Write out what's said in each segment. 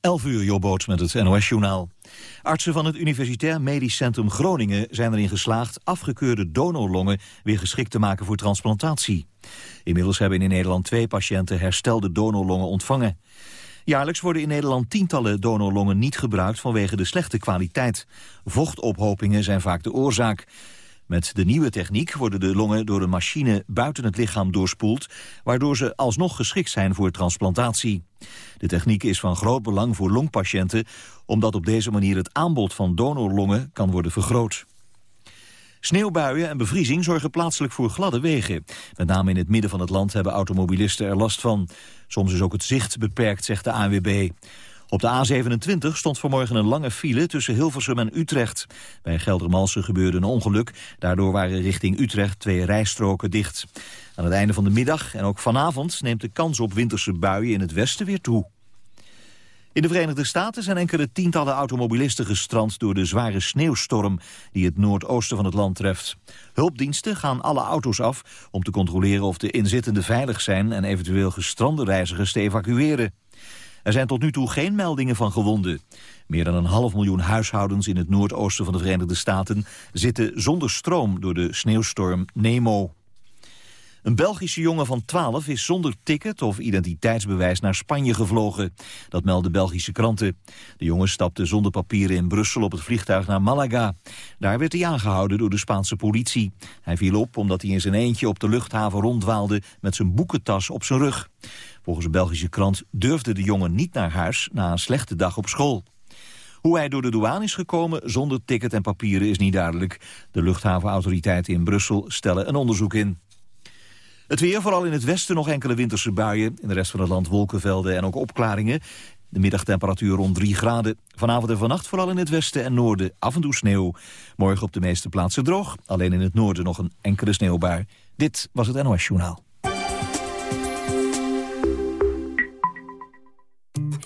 11 uur, Jobboot met het NOS-journaal. Artsen van het Universitair Medisch Centrum Groningen zijn erin geslaagd afgekeurde donorlongen weer geschikt te maken voor transplantatie. Inmiddels hebben in Nederland twee patiënten herstelde donorlongen ontvangen. Jaarlijks worden in Nederland tientallen donorlongen niet gebruikt vanwege de slechte kwaliteit. Vochtophopingen zijn vaak de oorzaak. Met de nieuwe techniek worden de longen door een machine buiten het lichaam doorspoeld, waardoor ze alsnog geschikt zijn voor transplantatie. De techniek is van groot belang voor longpatiënten, omdat op deze manier het aanbod van donorlongen kan worden vergroot. Sneeuwbuien en bevriezing zorgen plaatselijk voor gladde wegen. Met name in het midden van het land hebben automobilisten er last van. Soms is ook het zicht beperkt, zegt de ANWB. Op de A27 stond vanmorgen een lange file tussen Hilversum en Utrecht. Bij Geldermalsen gebeurde een ongeluk. Daardoor waren richting Utrecht twee rijstroken dicht. Aan het einde van de middag en ook vanavond neemt de kans op winterse buien in het westen weer toe. In de Verenigde Staten zijn enkele tientallen automobilisten gestrand door de zware sneeuwstorm die het noordoosten van het land treft. Hulpdiensten gaan alle auto's af om te controleren of de inzittenden veilig zijn en eventueel gestrande reizigers te evacueren. Er zijn tot nu toe geen meldingen van gewonden. Meer dan een half miljoen huishoudens in het noordoosten van de Verenigde Staten zitten zonder stroom door de sneeuwstorm Nemo. Een Belgische jongen van 12 is zonder ticket of identiteitsbewijs naar Spanje gevlogen. Dat melden Belgische kranten. De jongen stapte zonder papieren in Brussel op het vliegtuig naar Malaga. Daar werd hij aangehouden door de Spaanse politie. Hij viel op omdat hij in zijn eentje op de luchthaven ronddwaalde met zijn boekentas op zijn rug. Volgens een Belgische krant durfde de jongen niet naar huis na een slechte dag op school. Hoe hij door de douane is gekomen zonder ticket en papieren is niet duidelijk. De luchthavenautoriteiten in Brussel stellen een onderzoek in. Het weer, vooral in het westen nog enkele winterse buien. In de rest van het land wolkenvelden en ook opklaringen. De middagtemperatuur rond 3 graden. Vanavond en vannacht vooral in het westen en noorden af en toe sneeuw. Morgen op de meeste plaatsen droog. Alleen in het noorden nog een enkele sneeuwbui. Dit was het NOS Journaal.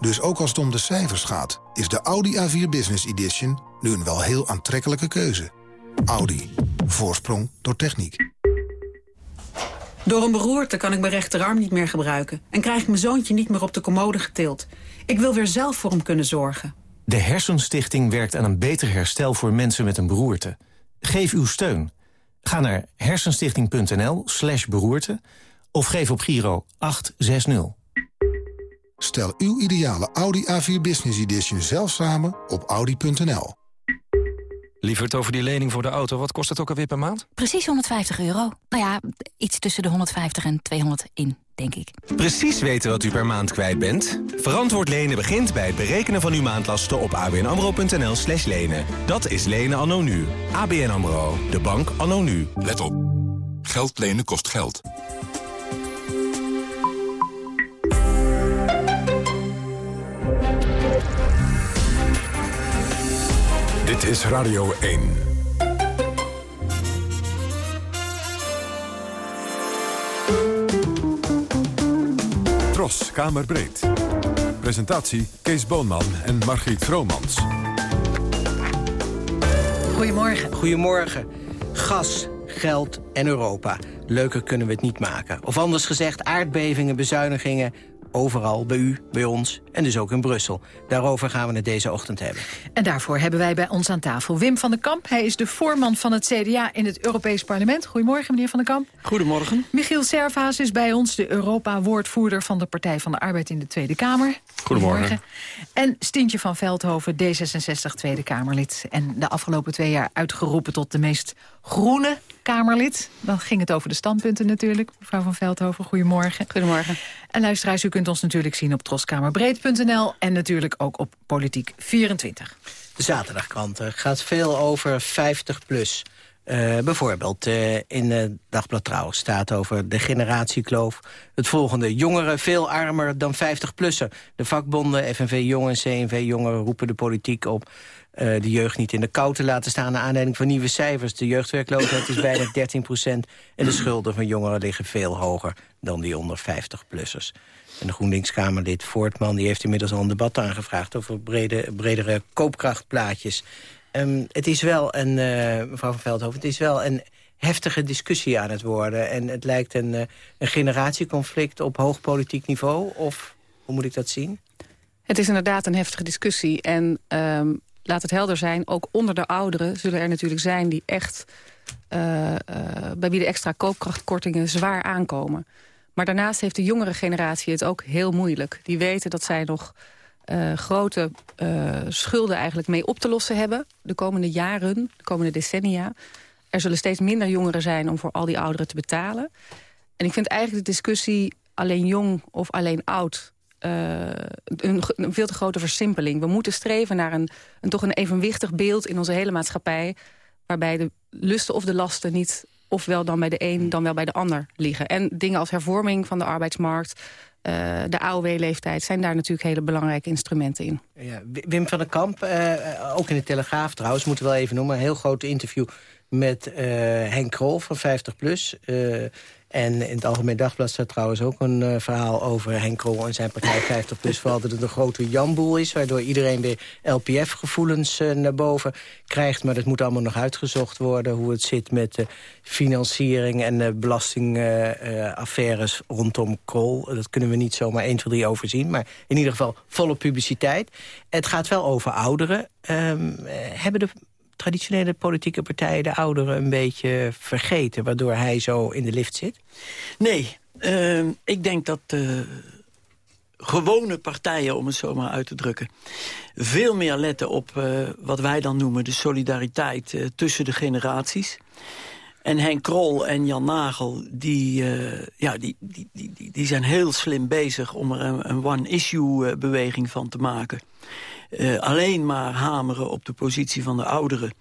Dus ook als het om de cijfers gaat, is de Audi A4 Business Edition nu een wel heel aantrekkelijke keuze. Audi. Voorsprong door techniek. Door een beroerte kan ik mijn rechterarm niet meer gebruiken... en krijg ik mijn zoontje niet meer op de commode getild. Ik wil weer zelf voor hem kunnen zorgen. De Hersenstichting werkt aan een beter herstel voor mensen met een beroerte. Geef uw steun. Ga naar hersenstichting.nl slash beroerte... of geef op Giro 860. Stel uw ideale Audi A4 Business Edition zelf samen op audi.nl. Lieverd, over die lening voor de auto, wat kost het ook alweer per maand? Precies 150 euro. Nou ja, iets tussen de 150 en 200 in, denk ik. Precies weten wat u per maand kwijt bent? Verantwoord lenen begint bij het berekenen van uw maandlasten op abnamro.nl slash lenen. Dat is lenen anno nu. ABN AMRO, de bank anno nu. Let op. Geld lenen kost geld. Dit is Radio 1. Tros, Kamerbreed. Presentatie Kees Boonman en Margriet Vromans. Goedemorgen. Goedemorgen. Gas, geld en Europa. Leuker kunnen we het niet maken. Of anders gezegd, aardbevingen, bezuinigingen Overal, bij u, bij ons en dus ook in Brussel. Daarover gaan we het deze ochtend hebben. En daarvoor hebben wij bij ons aan tafel Wim van den Kamp. Hij is de voorman van het CDA in het Europees Parlement. Goedemorgen, meneer van den Kamp. Goedemorgen. Michiel Servaas is bij ons, de Europa-woordvoerder van de Partij van de Arbeid in de Tweede Kamer. Goedemorgen. En Stientje van Veldhoven, D66 Tweede Kamerlid. En de afgelopen twee jaar uitgeroepen tot de meest groene Troskamerlid. Dan ging het over de standpunten natuurlijk. Mevrouw van Veldhoven, goedemorgen. Goedemorgen. En luisteraars, u kunt ons natuurlijk zien op troskamerbreed.nl... en natuurlijk ook op Politiek 24. De zaterdagkrant gaat veel over 50 plus. Uh, bijvoorbeeld uh, in het Dagblad Trouw staat over de generatiekloof. Het volgende, jongeren veel armer dan 50-plussen. De vakbonden, FNV Jong en CNV Jongeren roepen de politiek op... Uh, de jeugd niet in de kou te laten staan... naar aanleiding van nieuwe cijfers. De jeugdwerkloosheid is bijna 13 procent... en de schulden van jongeren liggen veel hoger dan die onder 50-plussers. En de GroenLinks-Kamerlid Voortman die heeft inmiddels al een debat aangevraagd... over brede, bredere koopkrachtplaatjes. Um, het is wel een, uh, mevrouw van Veldhoven, het is wel een heftige discussie aan het worden. En het lijkt een, uh, een generatieconflict op hoog politiek niveau. Of hoe moet ik dat zien? Het is inderdaad een heftige discussie. En um, laat het helder zijn, ook onder de ouderen zullen er natuurlijk zijn... die echt, uh, bij wie de extra koopkrachtkortingen zwaar aankomen. Maar daarnaast heeft de jongere generatie het ook heel moeilijk. Die weten dat zij nog uh, grote schulden eigenlijk mee op te lossen hebben. De komende jaren, de komende decennia. Er zullen steeds minder jongeren zijn om voor al die ouderen te betalen. En ik vind eigenlijk de discussie alleen jong of alleen oud... Uh, een, veel te grote versimpeling. We moeten streven naar een, een, toch een evenwichtig beeld in onze hele maatschappij... waarbij de lusten of de lasten niet ofwel dan bij de een dan wel bij de ander liggen. En dingen als hervorming van de arbeidsmarkt... Uh, de AOW-leeftijd zijn daar natuurlijk hele belangrijke instrumenten in. Ja, Wim van der Kamp, uh, ook in de Telegraaf trouwens, moeten we wel even noemen... een heel groot interview met Henk Krol van 50PLUS. En in het Algemeen Dagblad staat trouwens ook een uh, verhaal over Henk Krol en zijn partij 50 plus. Vooral dat het een grote jamboel is, waardoor iedereen weer LPF-gevoelens uh, naar boven krijgt. Maar dat moet allemaal nog uitgezocht worden, hoe het zit met de financiering en belastingaffaires uh, rondom Krol. Dat kunnen we niet zomaar 1, 2, 3 overzien, maar in ieder geval volle publiciteit. Het gaat wel over ouderen. Um, hebben de traditionele politieke partijen de ouderen een beetje vergeten... waardoor hij zo in de lift zit? Nee, uh, ik denk dat gewone partijen, om het zo maar uit te drukken... veel meer letten op uh, wat wij dan noemen de solidariteit tussen de generaties... En Henk Krol en Jan Nagel, die, uh, ja, die, die, die, die zijn heel slim bezig... om er een, een one-issue-beweging van te maken uh, alleen maar hameren op de positie van de ouderen.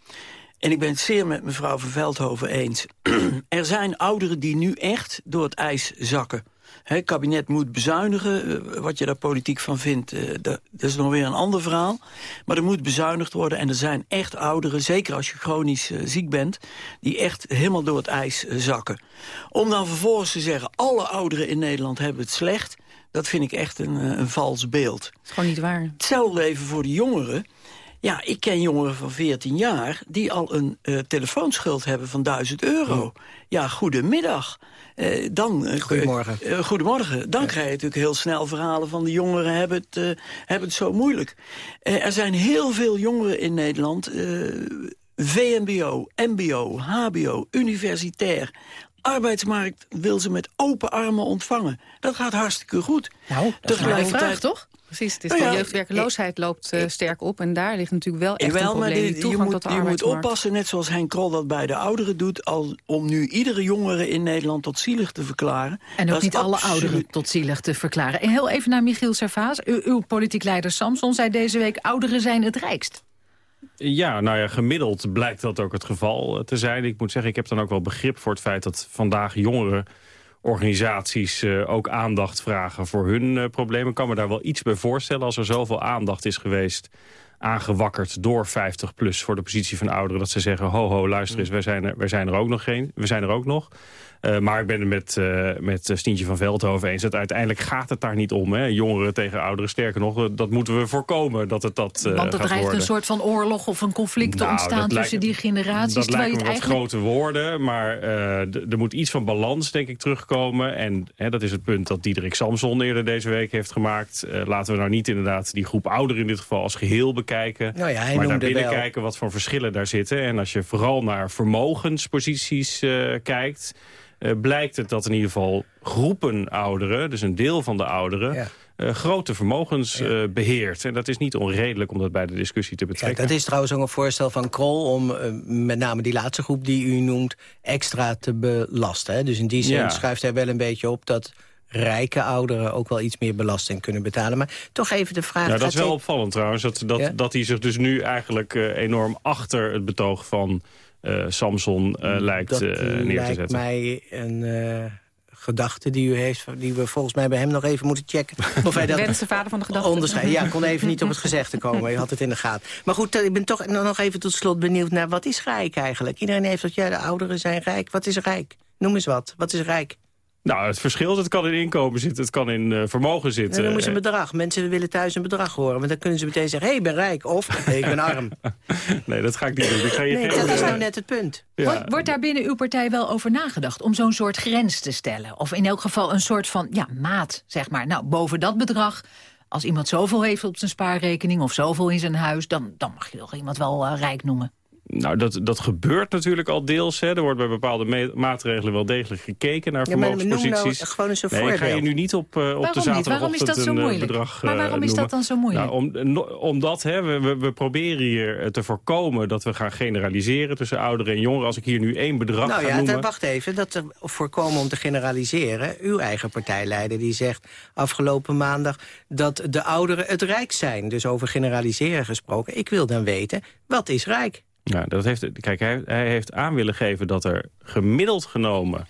En ik ben het zeer met mevrouw van Veldhoven eens. er zijn ouderen die nu echt door het ijs zakken. Het kabinet moet bezuinigen. Eh, wat je daar politiek van vindt, uh, dat, is nog weer een ander verhaal. Maar er moet bezuinigd worden. En er zijn echt ouderen, zeker als je chronisch ziek bent... die echt helemaal door het ijs zakken. Om dan vervolgens te zeggen... alle ouderen in Nederland hebben het slecht... Dat vind ik echt een, eh, een vals beeld. Dat is gewoon niet waar. Hetzelfde even voor de jongeren. Ja, ik ken jongeren van 14 jaar die al een uh, telefoonschuld hebben van 1000 euro. Oh. Ja, goedemiddag. Uh, dan, uh, goedemorgen. goedemorgen. Dan krijg je natuurlijk heel snel verhalen van de jongeren hebben het, hebben het zo moeilijk. er zijn heel veel jongeren in Nederland... VMBO, MBO, HBO, universitair arbeidsmarkt wil ze met open armen ontvangen. Dat gaat hartstikke goed. Nou, dat is een vraag, toch? Precies, het is nou ja, de jeugdwerkeloosheid loopt uh, sterk op... en daar ligt natuurlijk wel echt een probleem, die toegang je moet, tot de Je moet oppassen, net zoals Henk Krol dat bij de ouderen doet... Al, om nu iedere jongere in Nederland tot zielig te verklaren. En ook niet alle ouderen tot zielig te verklaren. En heel even naar Michiel Servaas. U, uw politiek leider Samson zei deze week... ouderen zijn het rijkst. Ja, nou ja, gemiddeld blijkt dat ook het geval te zijn. Ik moet zeggen, ik heb dan ook wel begrip voor het feit dat vandaag jongeren organisaties uh, ook aandacht vragen voor hun uh, problemen. Ik kan me daar wel iets bij voorstellen als er zoveel aandacht is geweest aangewakkerd door 50 plus voor de positie van ouderen. Dat ze zeggen, ho ho, luister eens, wij zijn er, wij zijn er ook nog geen. We zijn er ook nog. Uh, maar ik ben het met, uh, met Stientje van Veldhoven eens. Dat uiteindelijk gaat het daar niet om. Hè? Jongeren tegen ouderen. Sterker nog, dat moeten we voorkomen dat het dat uh, Want er dreigt een soort van oorlog of een conflict nou, te ontstaan tussen die generaties. Dat lijken me wat eigenlijk... grote woorden. Maar er moet iets van balans, denk ik, terugkomen. En hè, dat is het punt dat Diederik Samson eerder deze week heeft gemaakt. laten we nou niet inderdaad die groep ouderen in dit geval als geheel bekijken. Nou ja, maar naar binnen wel... kijken wat voor verschillen daar zitten. En als je vooral naar vermogensposities kijkt... Uh, blijkt het dat in ieder geval groepen ouderen, dus een deel van de ouderen... Ja. eh, grote vermogens eh, beheert. En dat is niet onredelijk om dat bij de discussie te Ja, betrekken. dat is trouwens ook een voorstel van Krol... om eh, met name die laatste groep die u noemt extra te belasten. Hè? Dus in die zin Ja. schuift hij wel een beetje op... dat rijke ouderen ook wel iets meer belasting kunnen betalen. Maar toch even de vraag... Ja, dat is wel hij- opvallend trouwens. Dat, dat, Ja? dat hij zich dus nu eigenlijk eh, enorm achter het betoog van eh, Samson eh, lijkt dat eh, neer te lijkt zetten. mij een eh, gedachte die u heeft... die we volgens mij bij hem nog even moeten checken. Of hij dat Wens de vader van de gedachte. onderscheidt. Ja, ik kon even niet op het gezegde komen. Je had het in de gaten. Maar goed, eh, ik ben toch nog even tot slot benieuwd naar... wat is rijk eigenlijk? Iedereen heeft dat, ja, de ouderen zijn rijk. Wat is rijk? Noem eens wat. Wat is rijk? Nou, het verschilt. Het kan in inkomen zitten, het kan in eh, vermogen zitten. Dan noemen ze een bedrag. Mensen willen thuis een bedrag horen. Want dan kunnen ze meteen zeggen, hé, hey, ik ben rijk. Of, hey, ik ben arm. nee, dat ga ik niet doen. Ik ga je Nee, dat is eh, nou net het punt. Ja. Wordt, wordt daar binnen uw partij wel over nagedacht om zo'n soort grens te stellen? Of in elk geval een soort van ja, maat, zeg maar. Nou, boven dat bedrag, als iemand zoveel heeft op zijn spaarrekening... of zoveel in zijn huis, dan, dan mag je toch iemand wel eh, rijk noemen. Nou, dat, dat gebeurt natuurlijk al deels. Hè. Er wordt bij bepaalde maatregelen wel degelijk gekeken naar Ja, maar noem vermogensposities. nou gewoon eens een nee, ik ga je nu niet op, eh, op de zaterdagochtend Waarom is dat zo een eh, moeilijk? bedrag Maar eh, waarom is dat dan zo moeilijk? Nou, om, no- omdat hè, we, we, we proberen hier eh, te voorkomen dat we gaan generaliseren tussen ouderen en jongeren. Als ik hier nu één bedrag Nou ga ja, noemen... dan wacht even. Dat er voorkomen om te generaliseren. Uw eigen partijleider die zegt afgelopen maandag... dat de ouderen het rijk zijn. Dus over generaliseren gesproken. Ik wil dan weten, wat is rijk? Ja, dat heeft, kijk, hij, hij heeft aan willen geven dat er gemiddeld genomen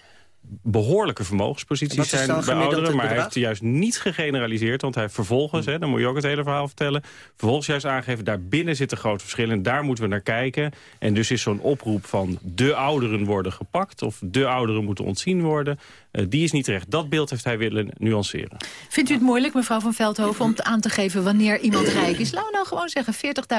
behoorlijke vermogensposities zijn bij ouderen. Maar hij heeft juist niet gegeneraliseerd. Want hij vervolgens, hè, dan moet je ook het hele verhaal vertellen... vervolgens juist aangegeven, daarbinnen zitten grote verschillen. En daar moeten we naar kijken. En dus is zo'n oproep van de ouderen worden gepakt... of de ouderen moeten ontzien worden... eh, die is niet terecht. Dat beeld heeft hij willen nuanceren. Vindt u het moeilijk, mevrouw van Veldhoven, om te aan te geven wanneer iemand rijk is? Laten we nou gewoon zeggen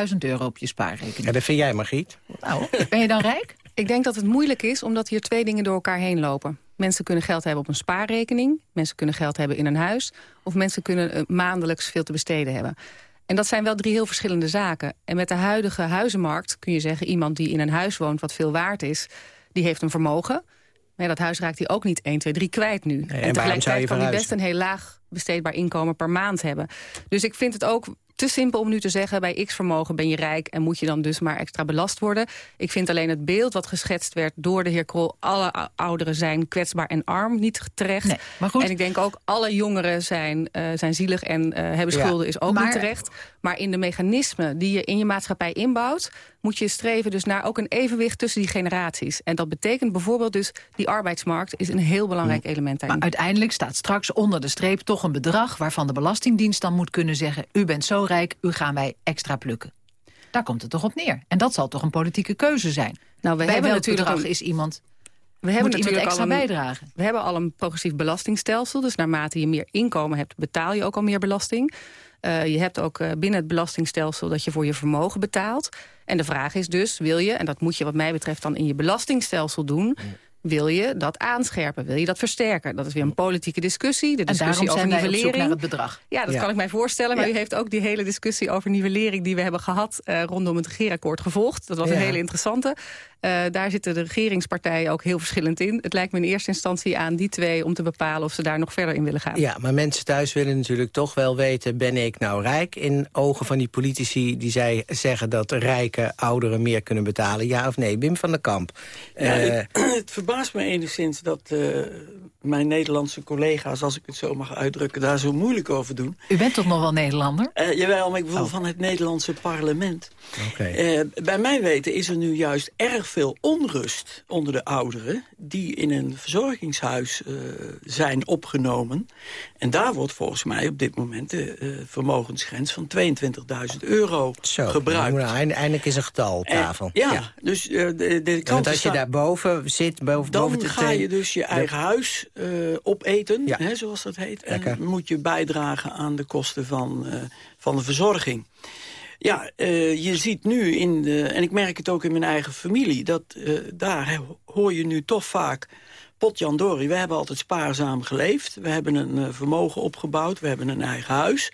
40.000 euro op je spaarrekening. Ja, dat vind jij, Margriet. Nou, ben je dan rijk? Ik denk dat het moeilijk is, omdat hier twee dingen door elkaar heen lopen. Mensen kunnen geld hebben op een spaarrekening. Mensen kunnen geld hebben in een huis. Of mensen kunnen eh, maandelijks veel te besteden hebben. En dat zijn wel drie heel verschillende zaken. En met de huidige huizenmarkt kun je zeggen... iemand die in een huis woont wat veel waard is, die heeft een vermogen. Maar ja, dat huis raakt hij ook niet 1, 2, 3 kwijt nu. en je tegelijkertijd kan hij best een heel laag besteedbaar inkomen per maand hebben. Dus ik vind het ook te simpel om nu te zeggen... bij x-vermogen ben je rijk en moet je dan dus maar extra belast worden. Ik vind alleen het beeld wat geschetst werd door de heer Krol... alle ou- ouderen zijn kwetsbaar en arm, niet terecht. Nee, maar goed. En ik denk ook alle jongeren zijn, eh, zijn zielig en eh, hebben Ja. schulden, is ook Maar- niet terecht. Maar in de mechanismen die je in je maatschappij inbouwt... moet je streven dus naar ook een evenwicht tussen die generaties. En dat betekent bijvoorbeeld dus... die arbeidsmarkt is een heel belangrijk element daarin. Maar uiteindelijk staat straks onder de streep toch een bedrag... waarvan de Belastingdienst dan moet kunnen zeggen... u bent zo rijk, u gaan wij extra plukken. Daar komt het toch op neer. En dat zal toch een politieke keuze zijn. Nou, we Bij hebben welk natuurlijk bedrag een- is iemand... We hebben moet iemand natuurlijk extra al een, bijdragen? We hebben al een progressief belastingstelsel. Dus naarmate je meer inkomen hebt, betaal je ook al meer belasting. Eh, je hebt ook eh, binnen het belastingstelsel dat je voor je vermogen betaalt. En de vraag is dus, wil je, en dat moet je wat mij betreft dan in je belastingstelsel doen... Wil je dat aanscherpen? Wil je dat versterken? Dat is weer een politieke discussie. De En discussie daarom over zijn nivellering. naar het bedrag. Ja, dat Ja. kan ik mij voorstellen. Maar Ja. u heeft ook die hele discussie over nivellering... die we hebben gehad eh, rondom het regeerakkoord gevolgd. Dat was Ja. een hele interessante. Eh, daar zitten de regeringspartijen ook heel verschillend in. Het lijkt me in eerste instantie aan die twee... om te bepalen of ze daar nog verder in willen gaan. Ja, maar mensen thuis willen natuurlijk toch wel weten... ben ik nou rijk? In ogen van die politici die zij zeggen... dat rijke ouderen meer kunnen betalen. Ja of nee? Wim van der Kamp. Ja, Eh, ik- het verbaast me enigszins dat eh, mijn Nederlandse collega's... als ik het zo mag uitdrukken, daar zo moeilijk over doen. U bent toch nog wel Nederlander? Eh, jawel, maar ik bedoel van het Nederlandse parlement. Eh, bij mijn weten is er nu juist erg veel onrust onder de ouderen... die in een verzorgingshuis zijn opgenomen. En daar wordt volgens mij op dit moment de vermogensgrens van 22.000 euro Zo, gebruikt. nou, eind- eindelijk is een getal op tafel. ja, dus de, de Want als je staan- daar boven zit, dan ga je dus je eigen huis eh, opeten, Ja. hè, zoals dat heet. Lekker. En moet je bijdragen aan de kosten van, eh, van de verzorging. Ja, eh, je ziet nu in de... En ik merk het ook in mijn eigen familie... dat daar hoor je nu toch vaak... Potjandori, we hebben altijd spaarzaam geleefd. We hebben een vermogen opgebouwd. We hebben een eigen huis.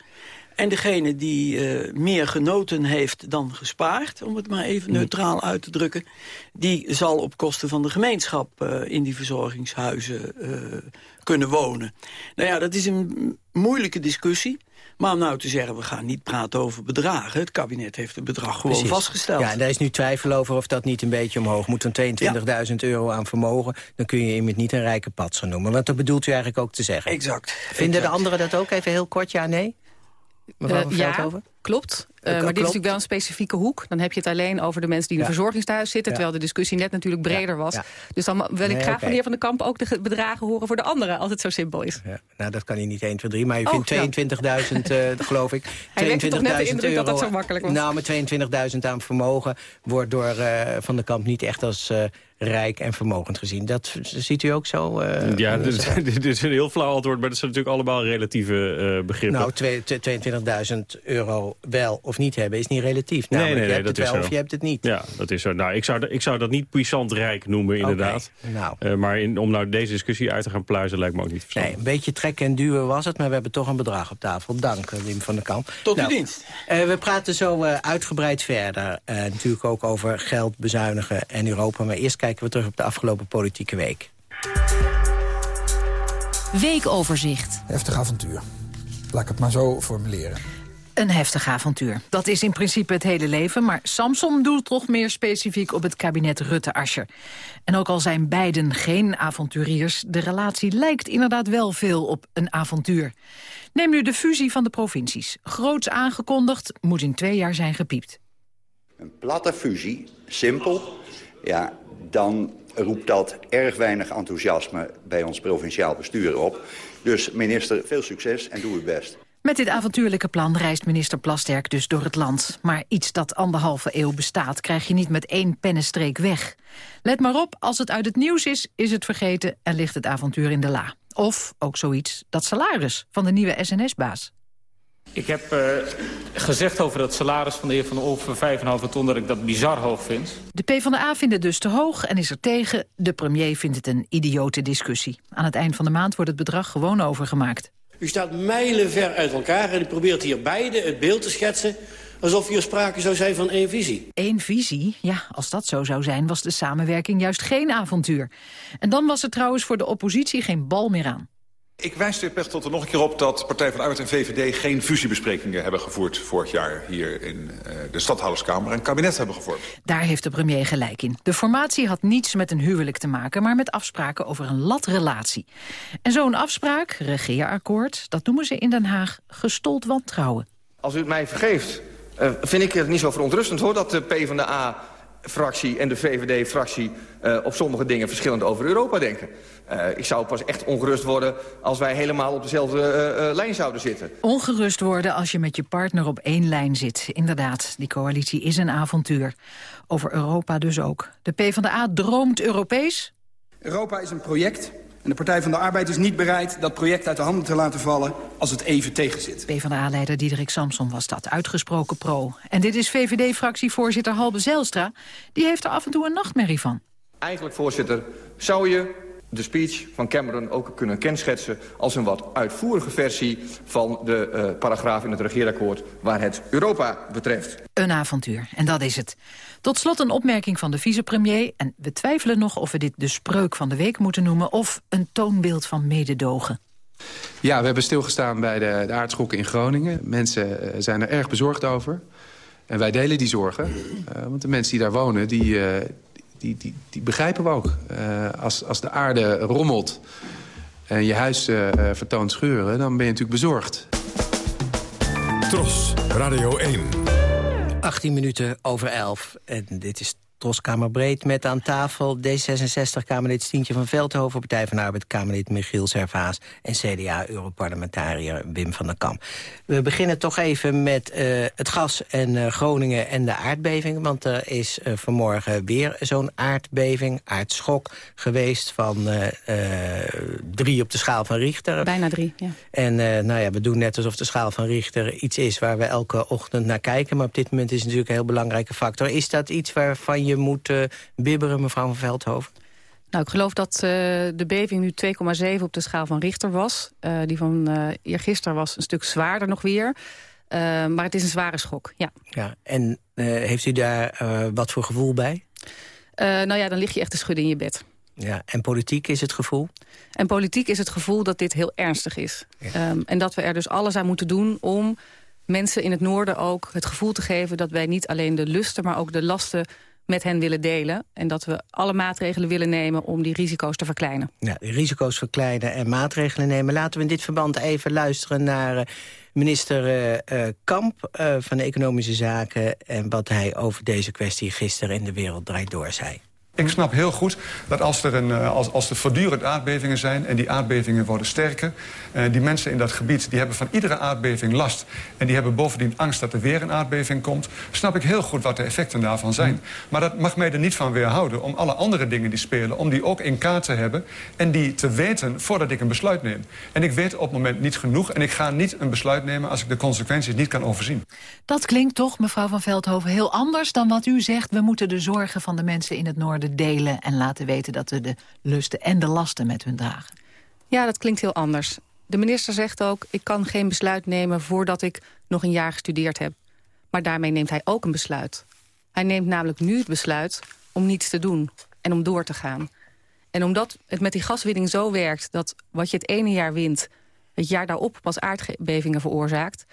En degene die uh, meer genoten heeft dan gespaard... om het maar even neutraal uit te drukken... die zal op kosten van de gemeenschap uh, in die verzorgingshuizen uh, kunnen wonen. Nou ja, dat is een moeilijke discussie... Maar om nou te zeggen, we gaan niet praten over bedragen. Het kabinet heeft het bedrag gewoon Precies. vastgesteld. Ja, en daar is nu twijfel over of dat niet een beetje omhoog moet. Een 22.000 euro aan vermogen, dan kun je iemand niet een rijke patser noemen. Want dat bedoelt u eigenlijk ook te zeggen. Exact. Vinden exact. de anderen dat ook? Even heel kort, ja, nee? Mevrouw uh, ja, klopt. Uh, maar dit is natuurlijk wel een specifieke hoek. Dan heb je het alleen over de mensen die in een ja. verzorgingstehuis zitten... Terwijl de discussie net natuurlijk breder was. Dus dan wil ik nee, graag okay. van de heer Van den Kamp... ook de bedragen horen voor de anderen, als het zo simpel is. Nou, dat kan hij niet 1, 2, 3. Maar je oh, vindt 22.000, uh, geloof ik. 22.000 euro. dat dat zo makkelijk was. Nou, met 22.000 aan vermogen... wordt door Van den Kamp niet echt als rijk en vermogend gezien. Dat ziet u ook zo? Uh, ja, dit, dit, is een heel flauw antwoord, maar dat zijn natuurlijk allemaal relatieve uh, begrippen. Nou, 22.000 euro wel of niet hebben is niet relatief. Nee, Namelijk, nee, nee, je hebt dat het wel is of je hebt het niet. Ja, dat is zo. Nou, ik zou, ik zou dat niet puissant rijk noemen, inderdaad. Okay, nou. uh, maar in, om nou deze discussie uit te gaan pluizen lijkt me ook niet verstandig. Nee, een beetje trekken en duwen was het, maar we hebben toch een bedrag op tafel. Dank, Wim van der Kamp. Tot nou, uw dienst. we praten zo uitgebreid verder. natuurlijk ook over geld bezuinigen en Europa. Maar eerst kijken we terug op de afgelopen politieke week. Weekoverzicht. Heftig avontuur. Laat ik het maar zo formuleren. Een heftig avontuur. Dat is in principe het hele leven, maar Samson doelt toch meer specifiek op het kabinet Rutte-Ascher. En ook al zijn beiden geen avonturiers, de relatie lijkt inderdaad wel veel op een avontuur. Neem nu de fusie van de provincies. Groots aangekondigd, moet in twee jaar zijn gepiept. Een platte fusie, simpel, ja, dan roept dat erg weinig enthousiasme bij ons provinciaal bestuur op. Dus minister, veel succes en doe uw best. Met dit avontuurlijke plan reist minister Plasterk dus door het land. Maar iets dat anderhalve eeuw bestaat krijg je niet met één pennenstreek weg. Let maar op, als het uit het nieuws is, is het vergeten en ligt het avontuur in de la. Of ook zoiets, dat salaris van de nieuwe SNS-baas. Ik heb uh, gezegd over dat salaris van de heer Van der Olf voor 5,5 ton... dat ik dat bizar hoog vind. De PvdA vindt het dus te hoog en is er tegen. De premier vindt het een idiote discussie. Aan het eind van de maand wordt het bedrag gewoon overgemaakt. U staat mijlenver uit elkaar en u probeert hier beide het beeld te schetsen... alsof hier sprake zou zijn van één visie. Eén visie? Ja, als dat zo zou zijn, was de samenwerking juist geen avontuur. En dan was er trouwens voor de oppositie geen bal meer aan. Ik wijs de heer Pechtold er nog een keer op dat Partij van de Arbeid en VVD... geen fusiebesprekingen hebben gevoerd vorig jaar hier in uh, de Stadhouderskamer... en kabinet hebben gevormd. Daar heeft de premier gelijk in. De formatie had niets met een huwelijk te maken... maar met afspraken over een latrelatie. En zo'n afspraak, regeerakkoord, dat noemen ze in Den Haag gestold wantrouwen. Als u het mij vergeeft, uh, vind ik het niet zo verontrustend hoor... dat de PvdA fractie en de VVD-fractie uh, op sommige dingen verschillend over Europa denken. Uh, ik zou pas echt ongerust worden als wij helemaal op dezelfde uh, lijn zouden zitten. Ongerust worden als je met je partner op één lijn zit. Inderdaad, die coalitie is een avontuur. Over Europa dus ook. De PvdA droomt Europees. Europa is een project en de Partij van de Arbeid is niet bereid dat project uit de handen te laten vallen als het even tegenzit. PvdA-leider Diederik Samson was dat, uitgesproken pro. En dit is VVD-fractievoorzitter Halbe Zijlstra. Die heeft er af en toe een nachtmerrie van. Eigenlijk, voorzitter, zou je de speech van Cameron ook kunnen kenschetsen... als een wat uitvoerige versie van de uh, paragraaf in het regeerakkoord... waar het Europa betreft. Een avontuur, en dat is het. Tot slot een opmerking van de vicepremier... en we twijfelen nog of we dit de spreuk van de week moeten noemen... of een toonbeeld van mededogen. Ja, we hebben stilgestaan bij de, de aardschokken in Groningen. Mensen uh, zijn er erg bezorgd over. En wij delen die zorgen. Uh, want de mensen die daar wonen, die, uh, die, die, die begrijpen we ook. Uh, als, als de aarde rommelt en je huis uh, vertoont scheuren... dan ben je natuurlijk bezorgd. Tros, Radio 1. 18 minuten over 11. En dit is Troskamer Breed met aan tafel D66-Kamerlid Stientje van Veldhoven... Partij van Arbeid, Kamerlid Michiel Servaas... en CDA-Europarlementariër Wim van der Kamp. We beginnen toch even met uh, het gas en uh, Groningen en de aardbeving. Want er is uh, vanmorgen weer zo'n aardbeving, aardschok geweest... van drie op de schaal van Richter. Bijna drie, ja. En nou ja, we doen net alsof de schaal van Richter iets is... waar we elke ochtend naar kijken. Maar op dit moment is het natuurlijk een heel belangrijke factor. Is dat iets waarvan je moet uh, bibberen, mevrouw van Veldhoven? Nou, ik geloof dat uh, de beving nu 2,7 op de schaal van Richter was. Uh, die van uh, eergisteren was een stuk zwaarder nog weer. maar het is een zware schok, ja. ja en heeft u daar wat voor gevoel bij? nou ja, dan lig je echt te schudden in je bed. Ja, en politiek is het gevoel? En politiek is het gevoel dat dit heel ernstig is. Ehm, en dat we er dus alles aan moeten doen om mensen in het noorden ook het gevoel te geven... dat wij niet alleen de lusten, maar ook de lasten met hen willen delen. En dat we alle maatregelen willen nemen om die risico's te verkleinen. Ja, risico's verkleinen en maatregelen nemen. Laten we in dit verband even luisteren naar uh, minister uh, Kamp van Economische Zaken... en wat hij over deze kwestie gisteren in de Wereld Draait Door zei. Ik snap heel goed dat als er, een, eh, als, als er voortdurend aardbevingen zijn... en die aardbevingen worden sterker... Uh, die mensen in dat gebied die hebben van iedere aardbeving last... en die hebben bovendien angst dat er weer een aardbeving komt... snap ik heel goed wat de effecten daarvan zijn. Maar dat mag mij er niet van weerhouden om alle andere dingen die spelen... om die ook in kaart te hebben en die te weten voordat ik een besluit neem. En ik weet op het moment niet genoeg... en ik ga niet een besluit nemen als ik de consequenties niet kan overzien. Dat klinkt toch, mevrouw van Veldhoven, heel anders dan wat u zegt. We moeten de zorgen van de mensen in het noorden delen en laten weten dat we de lusten en de lasten met hun dragen. Ja, dat klinkt heel anders. De minister zegt ook, ik kan geen besluit nemen voordat ik nog een jaar gestudeerd heb. Maar daarmee neemt hij ook een besluit. Hij neemt namelijk nu het besluit om niets te doen en om door te gaan. En omdat het met die gaswinning zo werkt dat wat je het ene jaar wint... het jaar daarop pas aardbevingen veroorzaakt...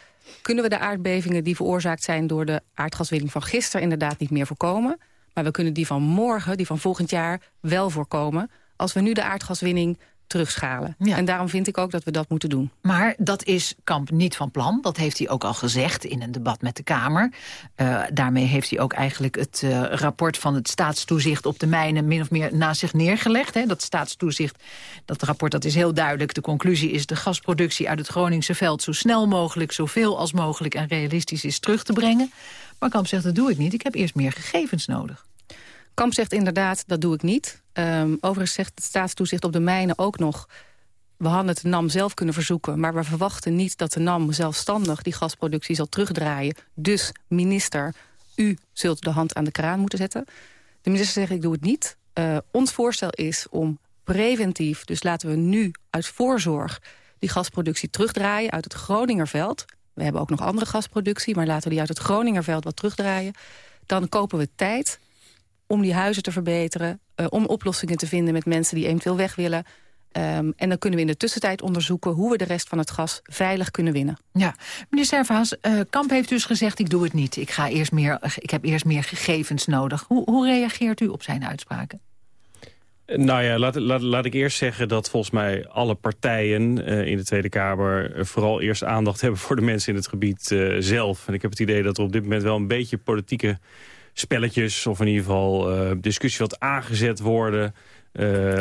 kunnen we de aardbevingen die veroorzaakt zijn door de aardgaswinning van gisteren inderdaad niet meer voorkomen... Maar we kunnen die van morgen, die van volgend jaar, wel voorkomen... als we nu de aardgaswinning terugschalen. En daarom vind ik ook dat we dat moeten doen. Maar dat is Kamp niet van plan. Dat heeft hij ook al gezegd in een debat met de Kamer. Uh, daarmee heeft hij ook eigenlijk het uh, rapport van het staatstoezicht op de mijnen... min of meer naast zich neergelegd. Hè. Dat staatstoezicht, dat rapport dat is heel duidelijk. De conclusie is de gasproductie uit het Groningse veld... zo snel mogelijk, zoveel als mogelijk en realistisch is terug te brengen. Maar Kamp zegt, dat doe ik niet. Ik heb eerst meer gegevens nodig. Kamp zegt inderdaad, dat doe ik niet. Um, overigens zegt het staatstoezicht op de mijnen ook nog... we hadden het de NAM zelf kunnen verzoeken... maar we verwachten niet dat de NAM zelfstandig die gasproductie zal terugdraaien. Dus minister, u zult de hand aan de kraan moeten zetten. De minister zegt, ik doe het niet. Uh, ons voorstel is om preventief, dus laten we nu uit voorzorg... die gasproductie terugdraaien uit het Groningerveld. We hebben ook nog andere gasproductie, maar laten we die uit het Groningerveld wat terugdraaien. Dan kopen we tijd om die huizen te verbeteren... Uh, om oplossingen te vinden met mensen die eventueel weg willen... Um, en dan kunnen we in de tussentijd onderzoeken... hoe we de rest van het gas veilig kunnen winnen. Ja, meneer Servaas, uh, Kamp heeft dus gezegd... ik doe het niet, ik, ga eerst meer, ik heb eerst meer gegevens nodig. Hoe, hoe reageert u op zijn uitspraken? Nou ja, laat, laat, laat ik eerst zeggen dat volgens mij alle partijen uh, in de Tweede Kamer... Uh, vooral eerst aandacht hebben voor de mensen in het gebied uh, zelf. En ik heb het idee dat er op dit moment wel een beetje politieke spelletjes... of in ieder geval uh, discussie wat aangezet worden...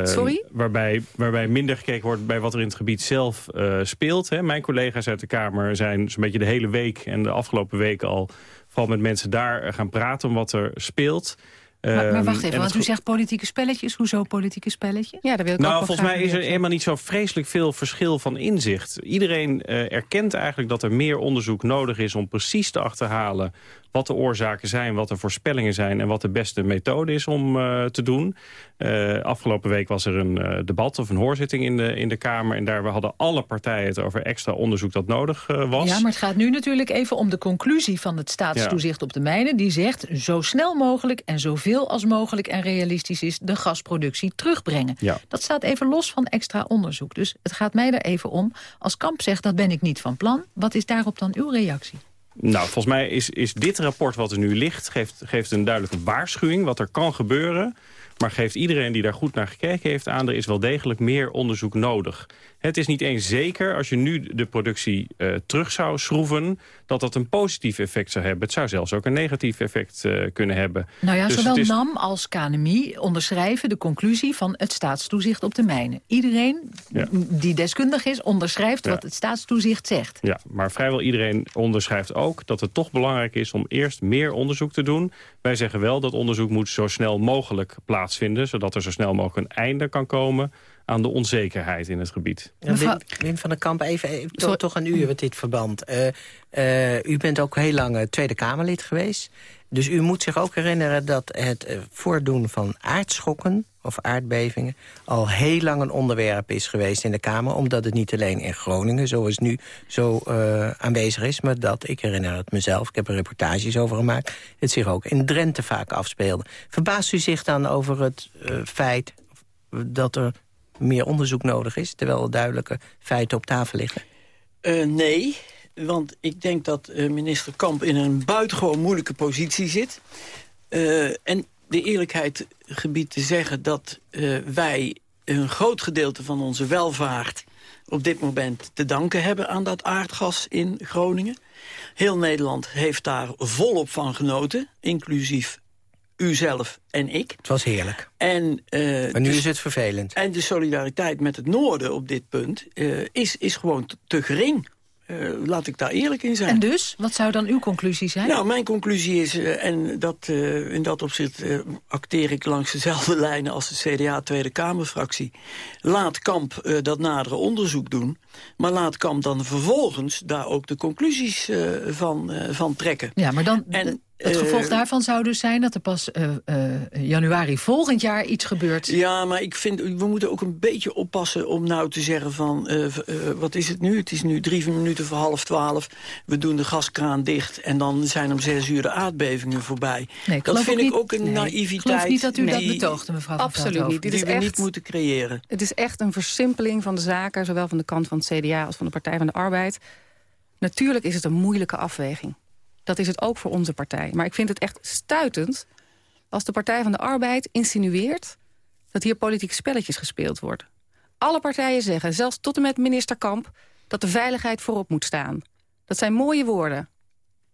Sorry? Waarbij, waarbij minder gekeken wordt bij wat er in het gebied zelf speelt. Hè. Mijn collega's uit de Kamer zijn zo'n beetje de hele week... en de afgelopen weken al vooral met mensen daar gaan praten... om wat er speelt. Maar, maar ehm, wacht even, want u zegt politieke spelletjes. Hoezo politieke spelletjes? Ja, daar wil ik nou, ook volgens mij is er helemaal niet zo vreselijk veel verschil van inzicht. Iedereen uh, erkent eigenlijk dat er meer onderzoek nodig is... om precies te achterhalen wat de oorzaken zijn, wat de voorspellingen zijn... en wat de beste methode is om uh, te doen. Uh, afgelopen week was er een uh, debat of een hoorzitting in de, in de Kamer... en daar hadden alle partijen het over extra onderzoek dat nodig was. Ja, maar het gaat nu natuurlijk even om de conclusie van het staatstoezicht ja. op de mijnen. Die zegt zo snel mogelijk en zoveel als mogelijk en realistisch is... de gasproductie terugbrengen. Ja. Dat staat even los van extra onderzoek. Dus het gaat mij er even om. Als Kamp zegt, dat ben ik niet van plan. Wat is daarop dan uw reactie? Nou, volgens mij is, is dit rapport wat er nu ligt... Geeft, geeft een duidelijke waarschuwing wat er kan gebeuren... maar geeft iedereen die daar goed naar gekeken heeft aan... er is wel degelijk meer onderzoek nodig. Het is niet eens zeker als je nu de productie uh, terug zou schroeven... dat dat een positief effect zou hebben. Het zou zelfs ook een negatief effect uh, kunnen hebben. Nou ja, dus zowel is... NAM als KNMI onderschrijven de conclusie... van het staatstoezicht op de mijnen. Iedereen ja. die deskundig is, onderschrijft ja. wat het staatstoezicht zegt. Ja, maar vrijwel iedereen onderschrijft ook... dat het toch belangrijk is om eerst meer onderzoek te doen. Wij zeggen wel dat onderzoek moet zo snel mogelijk plaatsvinden... zodat er zo snel mogelijk een einde kan komen aan de onzekerheid in het gebied. Ja, Wim, Wim, van der Kamp, even, even toch, toch aan u met dit verband. Uh, uh, u bent ook heel lang Tweede Kamerlid geweest. Dus u moet zich ook herinneren dat het uh, voordoen van aardschokken of aardbevingen... al heel lang een onderwerp is geweest in de Kamer... omdat het niet alleen in Groningen, zoals nu, zo uh, aanwezig is... maar dat, ik herinner het mezelf, ik heb er reportages over gemaakt... het zich ook in Drenthe vaak afspeelde. Verbaast u zich dan over het uh, feit dat er meer onderzoek nodig is... terwijl er duidelijke feiten op tafel liggen? Uh, nee, want ik denk dat uh, minister Kamp in een buitengewoon moeilijke positie zit. Uh, en de eerlijkheid gebied te zeggen dat wij een groot gedeelte van onze welvaart op dit moment te danken hebben aan dat aardgas in Groningen. Heel Nederland heeft daar volop van genoten, inclusief u zelf en ik. Het was heerlijk. En, uh, maar nu dus, is het vervelend. En de solidariteit met het noorden op dit punt uh, is, is gewoon te, te gering. Uh, laat ik daar eerlijk in zijn. En dus? Wat zou dan uw conclusie zijn? Nou, mijn conclusie is, uh, en dat, uh, in dat opzicht acteer ik langs dezelfde lijnen als de CDA Tweede Kamerfractie. Laat Kamp dat nadere onderzoek doen. Maar laat Kamp dan vervolgens daar ook de conclusies van, van trekken. Ja, maar dan... En, het gevolg daarvan zou dus zijn dat er pas uh, uh, januari volgend jaar iets gebeurt. Ja, maar ik vind, we moeten ook een beetje oppassen om nou te zeggen van... Uh, wat is het nu? Het is nu drie minuten voor half twaalf. We doen de gaskraan dicht en dan zijn om zes uur de aardbevingen voorbij. Nee, dat vind niet, ik ook een nee, naïviteit. Ik geloof niet dat u nee, dat betoogde, mevrouw Absoluut niet. Die Dit is we echt, niet moeten creëren. Het is echt een versimpeling van de zaken... zowel van de kant van het CDA als van de Partij van de Arbeid. Natuurlijk is het een moeilijke afweging. Dat is het ook voor onze partij. Maar ik vind het echt stuitend als de Partij van de Arbeid insinueert... dat hier politieke spelletjes gespeeld worden. Alle partijen zeggen, zelfs tot en met minister Kamp... dat de veiligheid voorop moet staan. Dat zijn mooie woorden.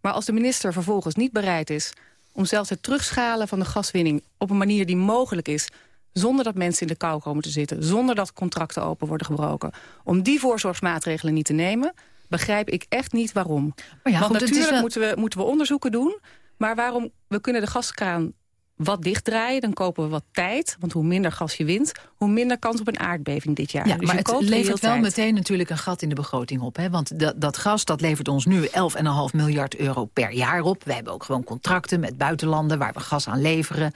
Maar als de minister vervolgens niet bereid is... om zelfs het terugschalen van de gaswinning op een manier die mogelijk is... zonder dat mensen in de kou komen te zitten... zonder dat contracten open worden gebroken... om die voorzorgsmaatregelen niet te nemen begrijp ik echt niet waarom. Maar ja, Want goed, natuurlijk wel... moeten, we, moeten we onderzoeken doen. Maar waarom, we kunnen de gaskraan wat dichtdraaien, dan kopen we wat tijd. Want hoe minder gas je wint, hoe minder kans op een aardbeving dit jaar. Ja, dus maar het levert wel tijd. meteen natuurlijk een gat in de begroting op. Hè? Want dat, dat gas dat levert ons nu 11,5 miljard euro per jaar op. We hebben ook gewoon contracten met buitenlanden waar we gas aan leveren.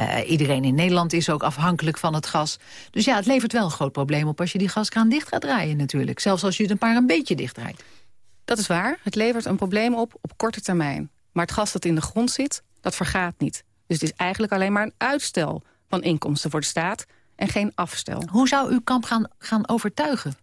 Uh, iedereen in Nederland is ook afhankelijk van het gas. Dus ja, het levert wel een groot probleem op als je die gaskraan dicht gaat draaien natuurlijk. Zelfs als je het een paar een beetje dichtdraait. Dat is waar. Het levert een probleem op op korte termijn. Maar het gas dat in de grond zit, dat vergaat niet. Dus het is eigenlijk alleen maar een uitstel van inkomsten voor de staat... en geen afstel. Hoe zou u Kamp gaan, gaan overtuigen?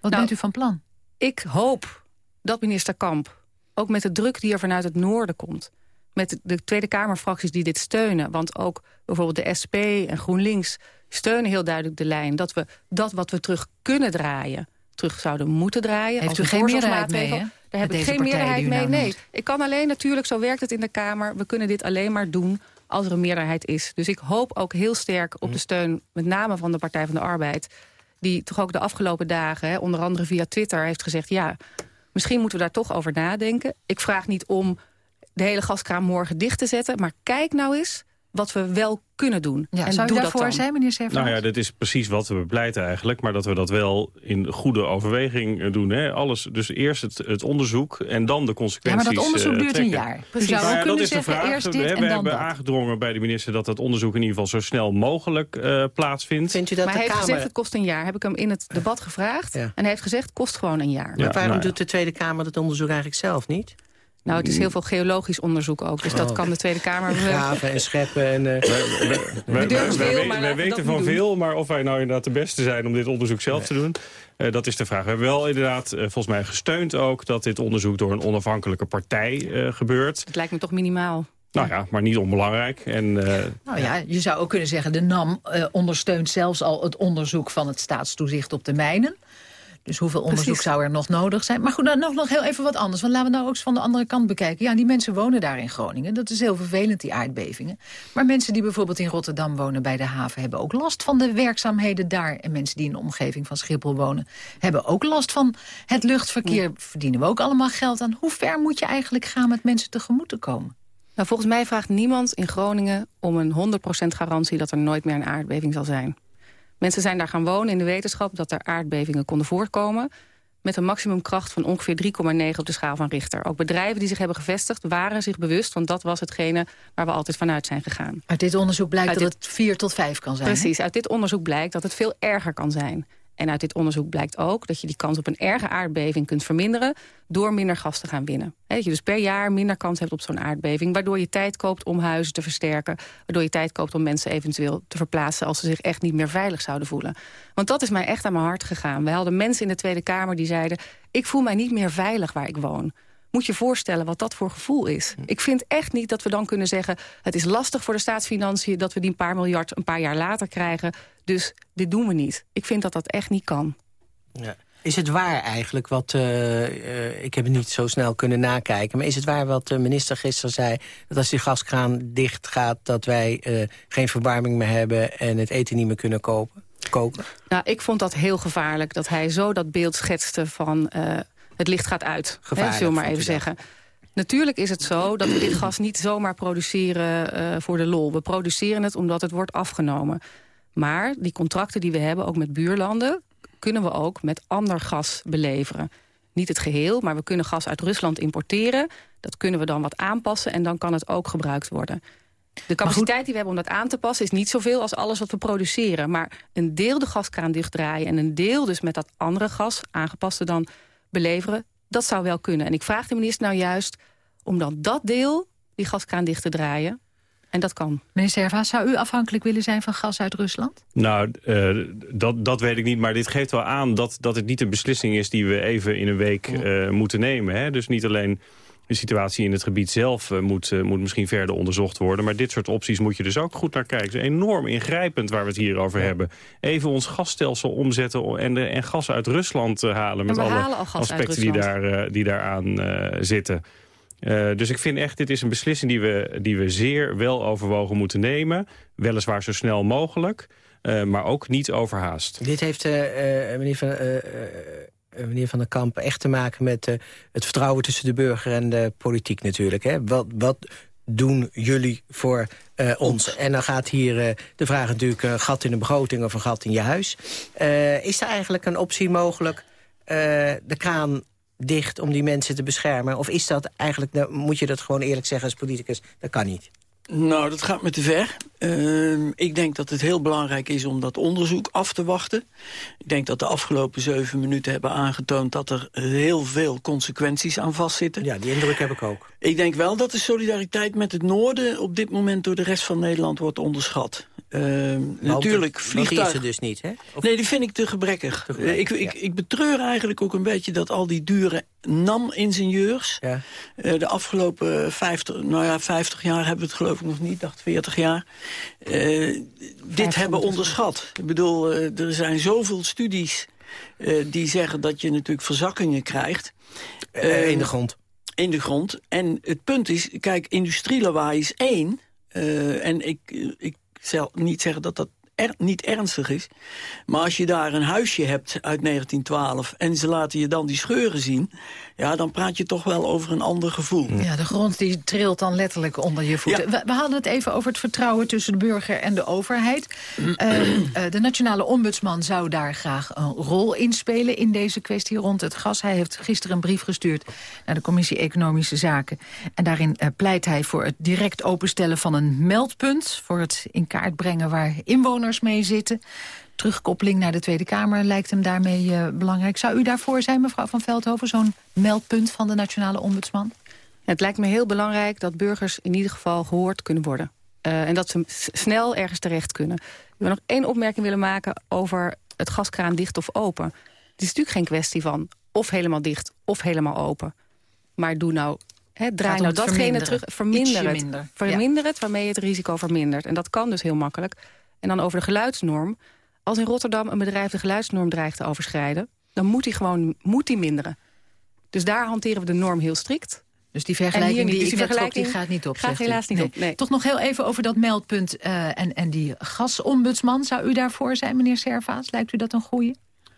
Wat nou, bent u van plan? Ik hoop dat minister Kamp, ook met de druk die er vanuit het noorden komt... met de Tweede Kamerfracties die dit steunen... want ook bijvoorbeeld de SP en GroenLinks steunen heel duidelijk de lijn... dat we dat wat we terug kunnen draaien terug zouden moeten draaien. Heeft als u een geen meerderheid mee, hè? Daar heb ik geen meerderheid mee. Nee, ik kan alleen natuurlijk, zo werkt het in de Kamer... we kunnen dit alleen maar doen als er een meerderheid is. Dus ik hoop ook heel sterk op de steun, met name van de Partij van de Arbeid... die toch ook de afgelopen dagen, hè, onder andere via Twitter, heeft gezegd... ja, misschien moeten we daar toch over nadenken. Ik vraag niet om de hele gaskraan morgen dicht te zetten... maar kijk nou eens wat we wel kunnen doen. Ja, en zou u doe daarvoor dat zijn, meneer Servan? Nou ja, dat is precies wat we bepleiten eigenlijk. Maar dat we dat wel in goede overweging eh, doen. Hè? Alles, dus eerst het, het onderzoek en dan de Ja, consequenties maar dat onderzoek eh, duurt een jaar. Precies. Nou ook ja, kunnen dat is de zeggen, vraag. eerst We dit hebben, en dan hebben dat. aangedrongen bij de minister dat dat onderzoek in ieder geval zo snel mogelijk eh, plaatsvindt. Vindt u dat Maar de hij heeft Kamer... gezegd, het kost een jaar. Heb ik hem in het debat gevraagd. Ja. En hij heeft gezegd, het kost gewoon een jaar. Ja, Maar waarom nou ja. doet de Tweede Kamer dat onderzoek eigenlijk zelf niet? Nou, het is heel veel geologisch onderzoek ook. Dus dat Oh. kan de Tweede Kamer... Graven en scheppen en... eh, Wij, weten van veel, maar of wij nou inderdaad de beste zijn om dit onderzoek zelf te doen, eh, dat is de vraag. We hebben wel inderdaad eh, volgens mij gesteund ook dat dit onderzoek door een onafhankelijke partij eh, gebeurt. Het lijkt me toch minimaal. Nou ja, maar niet onbelangrijk. En, eh, Nou ja, je zou ook kunnen zeggen... de NAM ondersteunt zelfs al het onderzoek van het staatstoezicht op de mijnen. Dus hoeveel onderzoek Precies. zou er nog nodig zijn? Maar goed, dan nog, nog heel even wat anders. Want laten we nou ook eens van de andere kant bekijken. Ja, die mensen wonen daar in Groningen. Dat is heel vervelend, die aardbevingen. Maar mensen die bijvoorbeeld in Rotterdam wonen bij de haven... hebben ook last van de werkzaamheden daar. En mensen die in de omgeving van Schiphol wonen... hebben ook last van het luchtverkeer. Verdienen we ook allemaal geld aan. Hoe ver moet je eigenlijk gaan met mensen tegemoet te komen? Nou, volgens mij vraagt niemand in Groningen om een 100% garantie... dat er nooit meer een aardbeving zal zijn. Mensen zijn daar gaan wonen in de wetenschap dat er aardbevingen konden voorkomen met een maximumkracht van ongeveer 3,9 op de schaal van Richter. Ook bedrijven die zich hebben gevestigd waren zich bewust... want dat was hetgene waar we altijd vanuit zijn gegaan. Uit dit onderzoek blijkt dat het 4 tot 5 kan zijn. Precies, uit dit onderzoek blijkt dat het veel erger kan zijn. En uit dit onderzoek blijkt ook dat je die kans op een erge aardbeving kunt verminderen... door minder gas te gaan winnen. dat je dus per jaar minder kans hebt op zo'n aardbeving... waardoor je tijd koopt om huizen te versterken... waardoor je tijd koopt om mensen eventueel te verplaatsen... als ze zich echt niet meer veilig zouden voelen. Want dat is mij echt aan mijn hart gegaan. We hadden mensen in de Tweede Kamer die zeiden... ik voel mij niet meer veilig waar ik woon moet je voorstellen wat dat voor gevoel is. Hm. Ik vind echt niet dat we dan kunnen zeggen... het is lastig voor de staatsfinanciën dat we die een paar miljard... een paar jaar later krijgen, dus dit doen we niet. Ik vind dat dat echt niet kan. Ja. Is het waar eigenlijk wat, uh, uh, ik heb het niet zo snel kunnen nakijken... maar is het waar wat de minister gisteren zei... dat als die gaskraan dicht gaat, dat wij uh, geen verwarming meer hebben... en het eten niet meer kunnen kopen, koken? Nou, ik vond dat heel gevaarlijk, dat hij zo dat beeld schetste van het licht gaat uit. Hè, zullen we maar even zeggen. Natuurlijk is het zo dat we dit gas niet zomaar produceren voor de lol. We produceren het omdat het wordt afgenomen. Maar die contracten die we hebben, ook met buurlanden... kunnen we ook met ander gas beleveren. Niet het geheel, maar we kunnen gas uit Rusland importeren. Dat kunnen we dan wat aanpassen en dan kan het ook gebruikt worden. De capaciteit die we hebben om dat aan te passen is niet zoveel als alles wat we produceren. Maar een deel de gaskraan dichtdraaien en een deel dus met dat andere gas, aangepaste dan beleveren, dat zou wel kunnen. En ik vraag de minister nou juist om dan dat deel, die gaskraan dicht te draaien. En dat kan. Meneer Serva, zou u afhankelijk willen zijn van gas uit Rusland? Nou, uh, dat, dat weet ik niet. Maar dit geeft wel aan dat, dat het niet een beslissing is... die we even in een week uh, moeten nemen. Hè? Dus niet alleen de situatie in het gebied zelf uh, moet, uh, moet misschien verder onderzocht worden. Maar dit soort opties moet je dus ook goed naar kijken. Het is enorm ingrijpend waar we het hier over hebben. Even ons gasstelsel omzetten en, en gas uit Rusland uh, halen... met alle aspecten die, daar, die daaraan zitten. Dus ik vind echt, dit is een beslissing die we, die we zeer wel overwogen moeten nemen. Weliswaar zo snel mogelijk, maar ook niet overhaast. Dit heeft meneer Van eh, meneer Van der Kamp, echt te maken met uh, het vertrouwen tussen de burger en de politiek natuurlijk. Hè? Wat, wat doen jullie voor uh, ons? En dan gaat hier uh, de vraag natuurlijk een gat in de begroting of een gat in je huis. is er eigenlijk een optie mogelijk de kraan dicht om die mensen te beschermen? Of is dat eigenlijk, nou, moet je dat gewoon eerlijk zeggen als politicus, dat kan niet? Nou, dat gaat me te ver. Uh, ik denk dat het heel belangrijk is om dat onderzoek af te wachten. Ik denk dat de afgelopen zeven minuten hebben aangetoond... dat er heel veel consequenties aan vastzitten. Ja, die indruk heb ik ook. Ik denk wel dat de solidariteit met het noorden... op dit moment door de rest van Nederland wordt onderschat. Uh, natuurlijk vliegtuig... Die dus niet, hè? Nee, die vind ik te gebrekkig. Te gebrekkig ik, ik, ik, betreur eigenlijk ook een beetje dat al die dure NAM-ingenieurs... Ja. Uh, de afgelopen 50, nou ja, 50 jaar hebben we het geloof ik nog niet, dacht 40 jaar... Uh, dit hebben onderschat. Ik bedoel, uh, er zijn zoveel studies die zeggen dat je natuurlijk verzakkingen krijgt. in de grond. In de grond. En het punt is, kijk, industrielawaai is één... en ik, ik zal niet zeggen dat dat er, niet ernstig is. Maar als je daar een huisje hebt uit 1912... en ze laten je dan die scheuren zien... ja, dan praat je toch wel over een ander gevoel. Ja, de grond die trilt dan letterlijk onder je voeten. We, we, hadden het even over het vertrouwen tussen de burger en de overheid. uh, de nationale ombudsman zou daar graag een rol in spelen... in deze kwestie rond het gas. Hij heeft gisteren een brief gestuurd naar de Commissie Economische Zaken. En daarin uh, pleit hij voor het direct openstellen van een meldpunt... voor het in kaart brengen waar inwoners mee zitten. Terugkoppeling naar de Tweede Kamer lijkt hem daarmee uh, belangrijk. Zou u daarvoor zijn, mevrouw Van Veldhoven, zo'n meldpunt van de Nationale Ombudsman? Het lijkt me heel belangrijk dat burgers in ieder geval gehoord kunnen worden. Uh, en dat ze snel ergens terecht kunnen. Ik wil nog één opmerking willen maken over het gaskraan dicht of open. Het is natuurlijk geen kwestie van of helemaal dicht of helemaal open. Maar doe nou He, draai nou datgene terug, verminder het. Minder. Verminder het, waarmee je het risico vermindert. En dat kan dus heel makkelijk. En dan over de geluidsnorm. Als in Rotterdam een bedrijf de geluidsnorm dreigt te overschrijden... dan moet hij gewoon moet die minderen. Dus daar hanteren we de norm heel strikt. Dus die vergelijking die, dus die vergelijking gaat niet op. Gaat helaas niet op. Nee. Toch nog heel even over dat meldpunt uh, en, en die gasombudsman. Zou u daarvoor zijn, meneer Servaas? Lijkt u dat een goeie?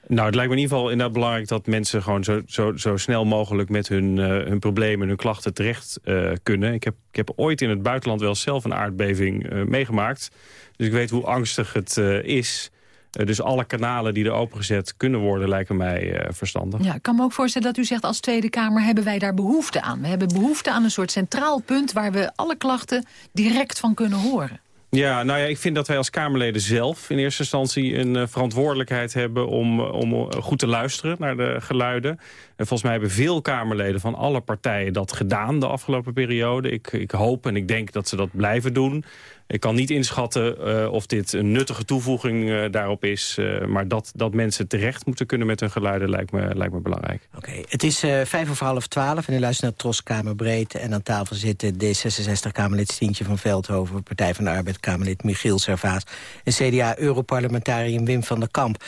Nou, het lijkt me in ieder geval inderdaad belangrijk dat mensen gewoon zo, zo, zo snel mogelijk met hun, uh, hun problemen en hun klachten terecht uh, kunnen. Ik heb, ik heb ooit in het buitenland wel zelf een aardbeving uh, meegemaakt. Dus ik weet hoe angstig het is. Eh, dus alle kanalen die er opengezet kunnen worden lijken mij eh, verstandig. Ja, ik kan me ook voorstellen dat u zegt als Tweede Kamer hebben wij daar behoefte aan. We hebben behoefte aan een soort centraal punt waar we alle klachten direct van kunnen horen. Ja, nou ja, ik vind dat wij als Kamerleden zelf in eerste instantie een uh, verantwoordelijkheid hebben om, om goed te luisteren naar de geluiden. En volgens mij hebben veel Kamerleden van alle partijen dat gedaan de afgelopen periode. Ik, ik hoop en ik denk dat ze dat blijven doen. Ik kan niet inschatten uh, of dit een nuttige toevoeging uh, daarop is. Uh, maar dat, dat mensen terecht moeten kunnen met hun geluiden lijkt me, lijkt me belangrijk. Oké, het is vijf over half twaalf en u luistert naar Tros Kamerbreed. En aan tafel zit D66-Kamerlid Stientje van Veldhoven... Partij van de Arbeid Kamerlid Michiel Servaas... en CDA-Europarlementariër Wim van der Kamp.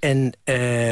En uh,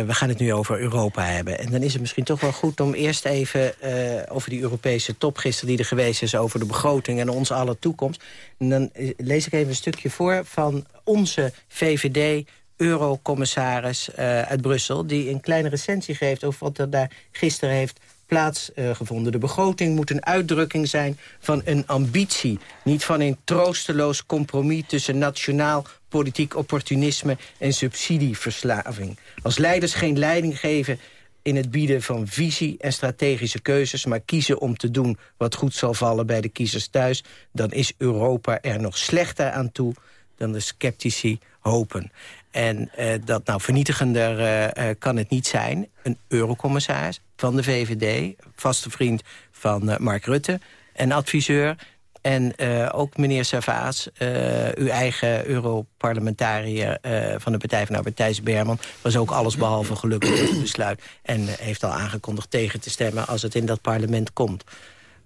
we gaan het nu over Europa hebben. En dan is het misschien toch wel goed om eerst even uh, over die Europese top gisteren die er geweest is... over de begroting en onze alle toekomst. En dan lees ik even een stukje voor van onze VVD eurocommissaris uit Brussel... die een kleine recensie geeft over wat er daar gisteren heeft plaatsgevonden. De begroting moet een uitdrukking zijn van een ambitie. Niet van een troosteloos compromis tussen nationaal politiek opportunisme en subsidieverslaving. Als leiders geen leiding geven in het bieden van visie en strategische keuzes... maar kiezen om te doen wat goed zal vallen bij de kiezers thuis... dan is Europa er nog slechter aan toe dan de sceptici hopen. En uh, dat nou vernietigender uh, uh, kan het niet zijn. Een eurocommissaris van de VVD, vaste vriend van Mark Rutte... en adviseur en uh, ook meneer Savaas, uh, uw eigen Europarlementariër uh, van de Partij van de Arbeid, Thijs Berman... was ook allesbehalve gelukkig met het besluit. En heeft al aangekondigd tegen te stemmen als het in dat parlement komt.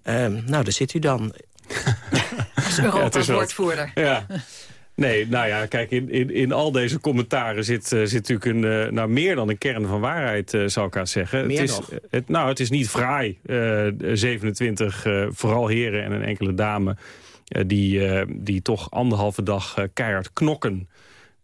nou, daar zit u dan. Als Europa-woordvoerder. Ja, ja. Nee, nou ja, kijk, in, in, in al deze commentaren zit, uh, zit natuurlijk een, uh, nou, meer dan een kern van waarheid, uh, zou ik haar zeggen. Meer het is, nog? Het, nou, het is niet fraai. 27, vooral heren en een enkele dame, die, die toch anderhalve dag keihard knokken.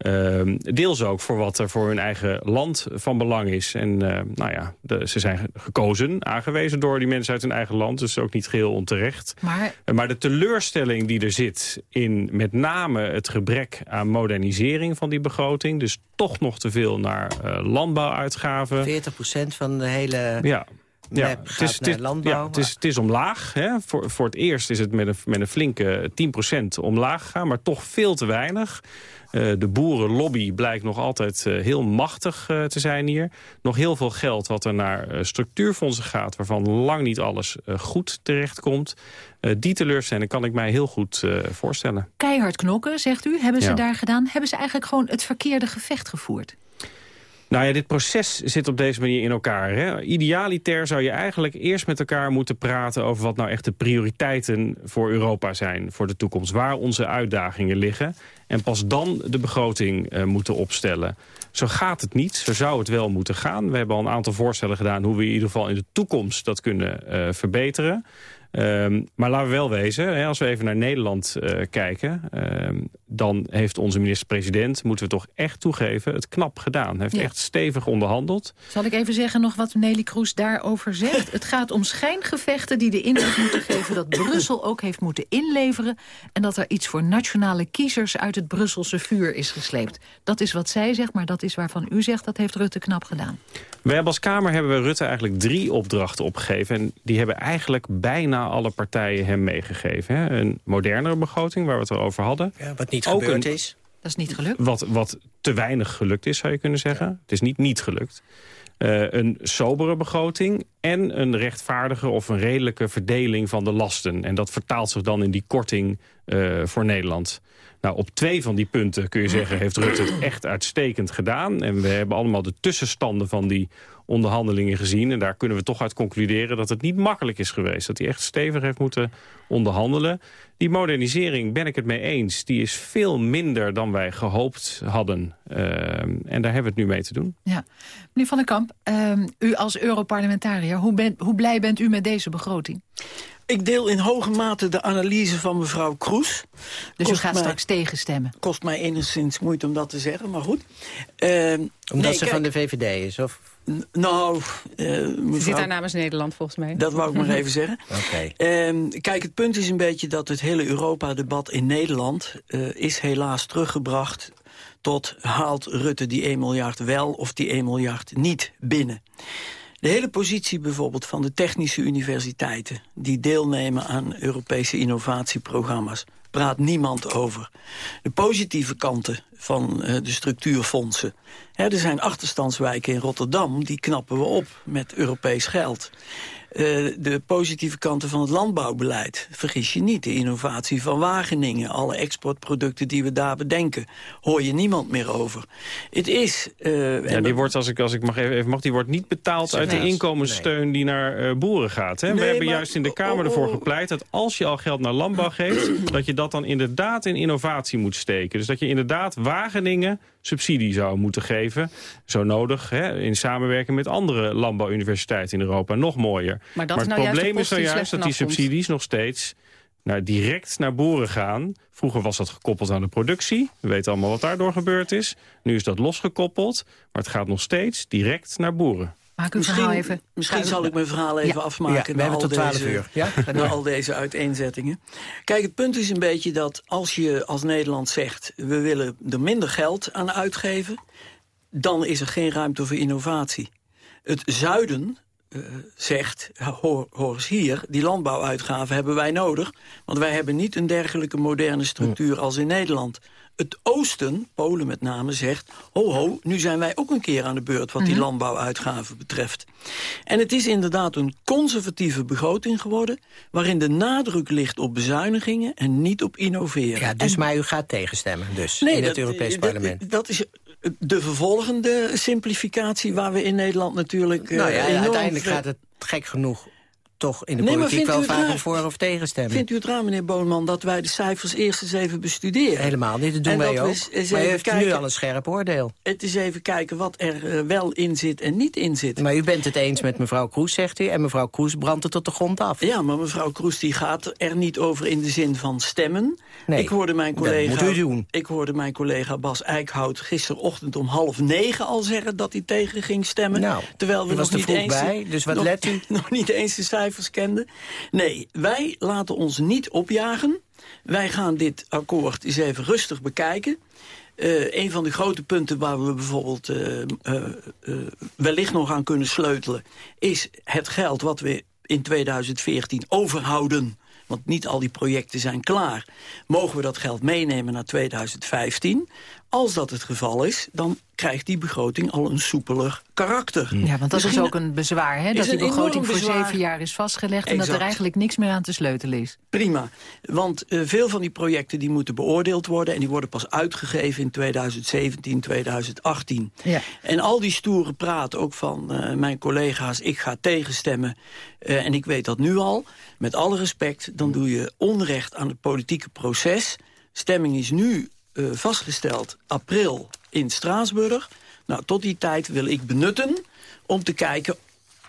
Uh, deels ook voor wat er voor hun eigen land van belang is. En uh, nou ja, de, ze zijn gekozen, aangewezen door die mensen uit hun eigen land. Dus ook niet geheel onterecht. Maar, uh, maar de teleurstelling die er zit in met name het gebrek aan modernisering van die begroting. Dus toch nog te veel naar uh, landbouuitgaven. 40% van de hele... Ja. Ja, het is, het, is, ja het, is, het is omlaag. Hè. Voor, voor het eerst is het met een, met een flinke 10% omlaag gegaan, maar toch veel te weinig. Uh, de boerenlobby blijkt nog altijd uh, heel machtig uh, te zijn hier. Nog heel veel geld wat er naar structuurfondsen gaat... waarvan lang niet alles goed terechtkomt. die teleurstelling kan ik mij heel goed voorstellen. Keihard knokken, zegt u, hebben ze ja. daar gedaan. Hebben ze eigenlijk gewoon het verkeerde gevecht gevoerd? Nou ja, dit proces zit op deze manier in elkaar. Hè? Idealiter zou je eigenlijk eerst met elkaar moeten praten... over wat nou echt de prioriteiten voor Europa zijn voor de toekomst. Waar onze uitdagingen liggen. En pas dan de begroting uh, moeten opstellen. Zo gaat het niet, zo zou het wel moeten gaan. We hebben al een aantal voorstellen gedaan... hoe we in ieder geval in de toekomst dat kunnen uh, verbeteren. Um, maar laten we wel wezen, hè, als we even naar Nederland uh, kijken... Um, dan heeft onze minister-president, moeten we toch echt toegeven... het knap gedaan. Hij heeft Ja. echt stevig onderhandeld. Zal ik even zeggen nog wat Nelly Kroes daarover zegt? Het gaat om schijngevechten die de indruk moeten geven... dat Brussel ook heeft moeten inleveren... en dat er iets voor nationale kiezers uit het Brusselse vuur is gesleept. Dat is wat zij zegt, maar dat is waarvan u zegt... dat heeft Rutte knap gedaan. We hebben als Kamer hebben we Rutte eigenlijk drie opdrachten opgegeven. En die hebben eigenlijk bijna alle partijen hem meegegeven. Hè? Een modernere begroting, waar we het al over hadden. Ja, wat niet Ook gebeurd een- is. Dat is niet gelukt. Wat, wat te weinig gelukt is, zou je kunnen zeggen. Het is niet niet gelukt. Eh, een sobere begroting en een rechtvaardige of een redelijke verdeling van de lasten. En dat vertaalt zich dan in die korting eh, voor Nederland. Nou, op twee van die punten kun je zeggen... heeft Rutte het echt uitstekend gedaan. En we hebben allemaal de tussenstanden van die onderhandelingen gezien. En daar kunnen we toch uit concluderen dat het niet makkelijk is geweest. Dat hij echt stevig heeft moeten onderhandelen. Die modernisering, ben ik het mee eens, die is veel minder dan wij gehoopt hadden. Uh, en daar hebben we het nu mee te doen. Ja. Meneer Van der Kamp, ehm, u als Europarlementariër... Hoe, hoe blij bent u met deze begroting? Ik deel in hoge mate de analyse van mevrouw Kroes. Dus u Kost gaat mij- straks tegenstemmen? Kost mij enigszins moeite om dat te zeggen, maar goed. Ehm, Omdat nee, ze kijk, van de VVD is, of? Nou, eh, Ze zit daar namens Nederland, volgens mij. dat wou ik maar even zeggen. Oké. Ehm, kijk, het punt is een beetje dat het hele Europa-debat in Nederland... eh, is helaas teruggebracht tot haalt Rutte die 1 miljard wel of die 1 miljard niet binnen. De hele positie bijvoorbeeld van de technische universiteiten... die deelnemen aan Europese innovatieprogramma's praat niemand over. De positieve kanten van uh, de structuurfondsen. Er zijn achterstandswijken in Rotterdam, die knappen we op met Europees geld. Uh, de positieve kanten van het landbouwbeleid. Vergis je niet, de innovatie van Wageningen... alle exportproducten die we daar bedenken... hoor je niemand meer over. Het is... Uh, ja, die wordt, als ik, als ik mag even, even mag, die wordt niet betaald uit de inkomenssteun... die naar uh, boeren gaat. Hè? Nee, we hebben maar, juist in de Kamer ervoor oh, gepleit... dat als je al geld naar landbouw geeft... dat je dat dan inderdaad in innovatie moet steken. Dus dat je inderdaad Wageningen subsidie zou moeten geven. Zo nodig, hè, in samenwerking met andere landbouwuniversiteiten in Europa. Nog mooier. Maar, maar het nou probleem is nou juist dat die subsidies nog steeds naar, direct naar boeren gaan. Vroeger was dat gekoppeld aan de productie. We weten allemaal wat daardoor gebeurd is. Nu is dat losgekoppeld, maar het gaat nog steeds direct naar boeren. Maak uw misschien, even. Misschien zal ik mijn verhaal even afmaken. Ja, we hebben tot 12 uur. Ja? Na al deze uiteenzettingen. Kijk, het punt is een beetje dat als je als Nederland zegt... we willen er minder geld aan uitgeven... dan is er geen ruimte voor innovatie. Het zuiden uh, zegt, hoor, hoor eens hier, die landbouwuitgaven hebben wij nodig. Want wij hebben niet een dergelijke moderne structuur als in Nederland het oosten, Polen met name, zegt... ho ho, nu zijn wij ook een keer aan de beurt wat die mhm. landbouwuitgaven betreft. En het is inderdaad een conservatieve begroting geworden... waarin de nadruk ligt op bezuinigingen en niet op innoveren. Ja, dus en... maar u gaat tegenstemmen dus in het Europees Parlement? Dat is de vervolgende simplificatie waar we in Nederland natuurlijk... Nou ja, uh, uiteindelijk gaat het gek genoeg toch in de nee, politiek wel vaak voor of tegenstemmen. Vindt u het raar, meneer Boonman, dat wij de cijfers eerst eens even bestuderen? Helemaal niet, dat doen wij ook. maar u heeft kijken, nu al een scherp oordeel. Het is even kijken wat er uh, wel in zit en niet in zit. Maar u bent het eens met mevrouw Kroes, zegt u, en mevrouw Kroes brandt het tot de grond af. Ja, maar mevrouw Kroes die gaat er niet over in de zin van stemmen. Nee, ik hoorde mijn collega, dat moet u doen. Ik hoorde mijn collega Bas Eickhout gisterochtend om half negen al zeggen dat hij tegen ging stemmen. Nou, terwijl we nog niet eens, bij, dus wat let u? nog niet eens de cijfers kenden. Nee, wij laten ons niet opjagen. Wij gaan dit akkoord eens even rustig bekijken. Uh, een van de grote punten waar we bijvoorbeeld uh, uh, wellicht nog aan kunnen sleutelen... is het geld wat we in 2014 overhouden. Want niet al die projecten zijn klaar. Mogen we dat geld meenemen naar 2015? Als dat het geval is, dan krijgt die begroting al een soepeler karakter. Ja, want dat is ook een bezwaar, hè? dat die begroting voor zeven jaar is vastgelegd... en dat er eigenlijk niks meer aan te sleutelen is. Prima, want uh, veel van die projecten die moeten beoordeeld worden... en die worden pas uitgegeven in 2017, 2018. Ja. En al die stoere praat, ook van uh, mijn collega's... ik ga tegenstemmen, uh, en ik weet dat nu al... met alle respect, dan doe je onrecht aan het politieke proces... Stemming is nu vastgesteld april in Straatsburg. Nou, tot die tijd wil ik benutten om te kijken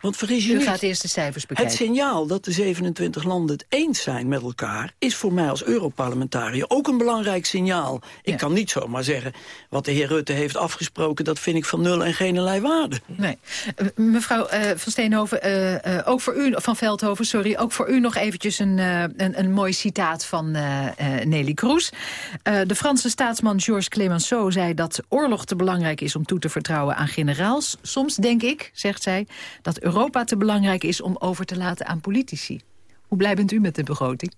want vergis je U niet, gaat eerst de cijfers bekijken. Het signaal dat de 27 landen het eens zijn met elkaar... is voor mij als Europarlementariër ook een belangrijk signaal. Ik kan niet zomaar zeggen, wat de heer Rutte heeft afgesproken... dat vind ik van nul en geen waarde. Nee. Uh, mevrouw uh, van Steenhoven, uh, ook voor u, van Veldhoven, sorry... ook voor u nog eventjes een, een, een, mooi citaat van Nelly Kroes. de Franse staatsman Georges Clemenceau zei dat oorlog te belangrijk is... om toe te vertrouwen aan generaals. Soms denk ik, zegt zij, dat Europa te belangrijk is om over te laten aan politici. Hoe blij bent u met de begroting?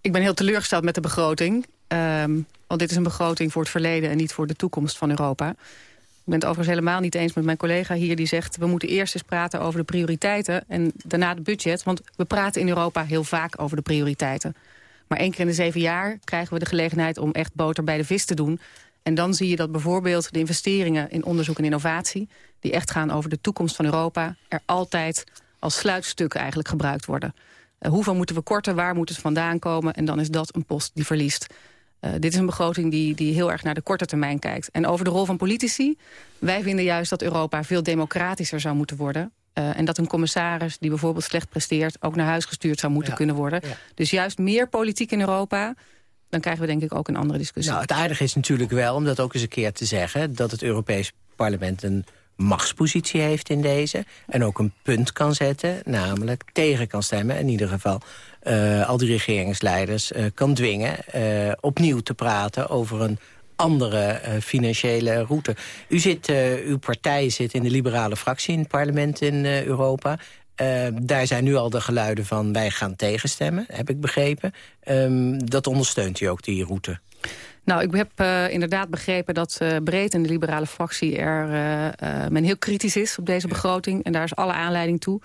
Ik ben heel teleurgesteld met de begroting. Um, want dit is een begroting voor het verleden en niet voor de toekomst van Europa. Ik ben het overigens helemaal niet eens met mijn collega hier die zegt... we moeten eerst eens praten over de prioriteiten en daarna het budget. Want we praten in Europa heel vaak over de prioriteiten. Maar één keer in de zeven jaar krijgen we de gelegenheid om echt boter bij de vis te doen. En dan zie je dat bijvoorbeeld de investeringen in onderzoek en innovatie... die echt gaan over de toekomst van Europa... er altijd als sluitstuk eigenlijk gebruikt worden. Uh, hoeveel moeten we korten, waar moet het vandaan komen... en dan is dat een post die verliest. Uh, dit is een begroting die, die heel erg naar de korte termijn kijkt. En over de rol van politici, wij vinden juist dat Europa... veel democratischer zou moeten worden. Uh, en dat een commissaris die bijvoorbeeld slecht presteert... ook naar huis gestuurd zou moeten ja, kunnen worden. Ja. Dus juist meer politiek in Europa dan krijgen we denk ik ook een andere discussie. Nou, het aardige is natuurlijk wel, om dat ook eens een keer te zeggen... dat het Europees Parlement een machtspositie heeft in deze... en ook een punt kan zetten, namelijk tegen kan stemmen... in ieder geval uh, al die regeringsleiders uh, kan dwingen uh, opnieuw te praten over een andere financiële route. U zit, uw partij zit in de liberale fractie in het parlement in Europa. daar zijn nu al de geluiden van wij gaan tegenstemmen, heb ik begrepen. Um, dat ondersteunt u ook, die route? Nou, ik heb uh, inderdaad begrepen dat uh, breed in de liberale fractie er uh, men heel kritisch is op deze begroting. En daar is alle aanleiding toe.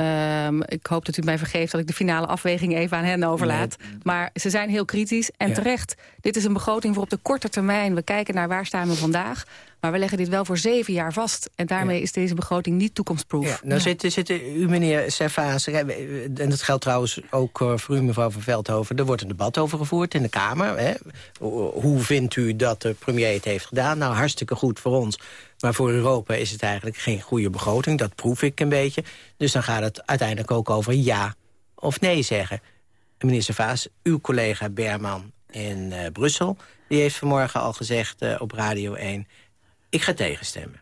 Um, ik hoop dat u mij vergeeft dat ik de finale afweging even aan hen overlaat. Nee. Maar ze zijn heel kritisch en ja. terecht. Dit is een begroting voor op de korte termijn. We kijken naar waar staan we vandaag. Maar we leggen dit wel voor zeven jaar vast. En daarmee ja. is deze begroting niet toekomstproof. Ja, nou zit, zit u, meneer Servaas, en dat geldt trouwens ook voor u, mevrouw van Veldhoven... er wordt een debat over gevoerd in de Kamer. Hè? Hoe vindt u dat de premier het heeft gedaan? Nou, hartstikke goed voor ons. Maar voor Europa is het eigenlijk geen goede begroting. Dat proef ik een beetje. Dus dan gaat het uiteindelijk ook over ja of nee zeggen. Minister Vaas, uw collega Berman in uh, Brussel... die heeft vanmorgen al gezegd uh, op Radio 1... ik ga tegenstemmen.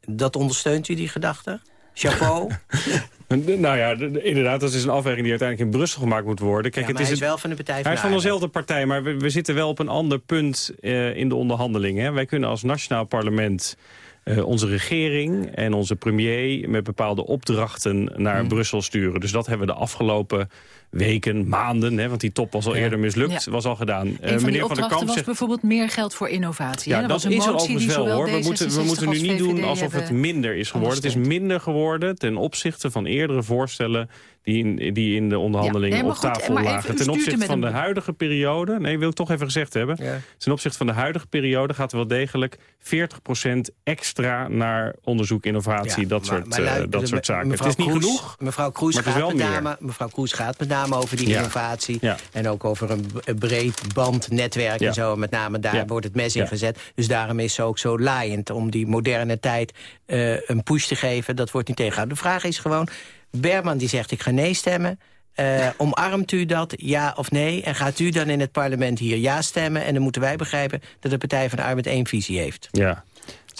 Dat ondersteunt u, die gedachte? Chapeau? nou ja, inderdaad, dat is een afweging die uiteindelijk in Brussel gemaakt moet worden. Kijk, ja, het is hij is wel van de Partij van Hij is van dezelfde partij, maar we, we, zitten wel op een ander punt uh, in de onderhandelingen. Wij kunnen als nationaal parlement uh, onze regering en onze premier... met bepaalde opdrachten naar mm. Brussel sturen. Dus dat hebben we de afgelopen weken, maanden, hè, want die top was al ja. eerder mislukt, ja. was al gedaan. Een van uh, meneer van der Kamp was zegt, bijvoorbeeld meer geld voor innovatie. Ja, hè? dat, dat is er overigens wel hoor. We moeten, we moeten nu niet doen alsof het minder is geworden. Het is minder geworden ten opzichte van eerdere voorstellen die in, die in de onderhandelingen ja, nee, op goed, tafel lagen. Ten opzichte van de huidige periode, nee, wil ik toch even gezegd hebben. Ja. Ten opzichte van de huidige periode gaat er wel degelijk 40% extra naar onderzoek, innovatie, ja, dat, maar, soort, maar, uh, dat soort zaken. Het is niet genoeg, mevrouw Kroes wel met name, name over die innovatie. En ook over een, een breed bandnetwerk en zo. Met name daar wordt het mes in gezet. Dus daarom is ze ook zo laaiend om die moderne tijd uh, een push te geven. Dat wordt niet tegengehouden. De vraag is gewoon... Berman die zegt ik ga nee stemmen. Uh, omarmt u dat, ja of nee? En gaat u dan in het parlement hier ja stemmen? En dan moeten wij begrijpen dat de Partij van de Arbeid één visie heeft. Ja,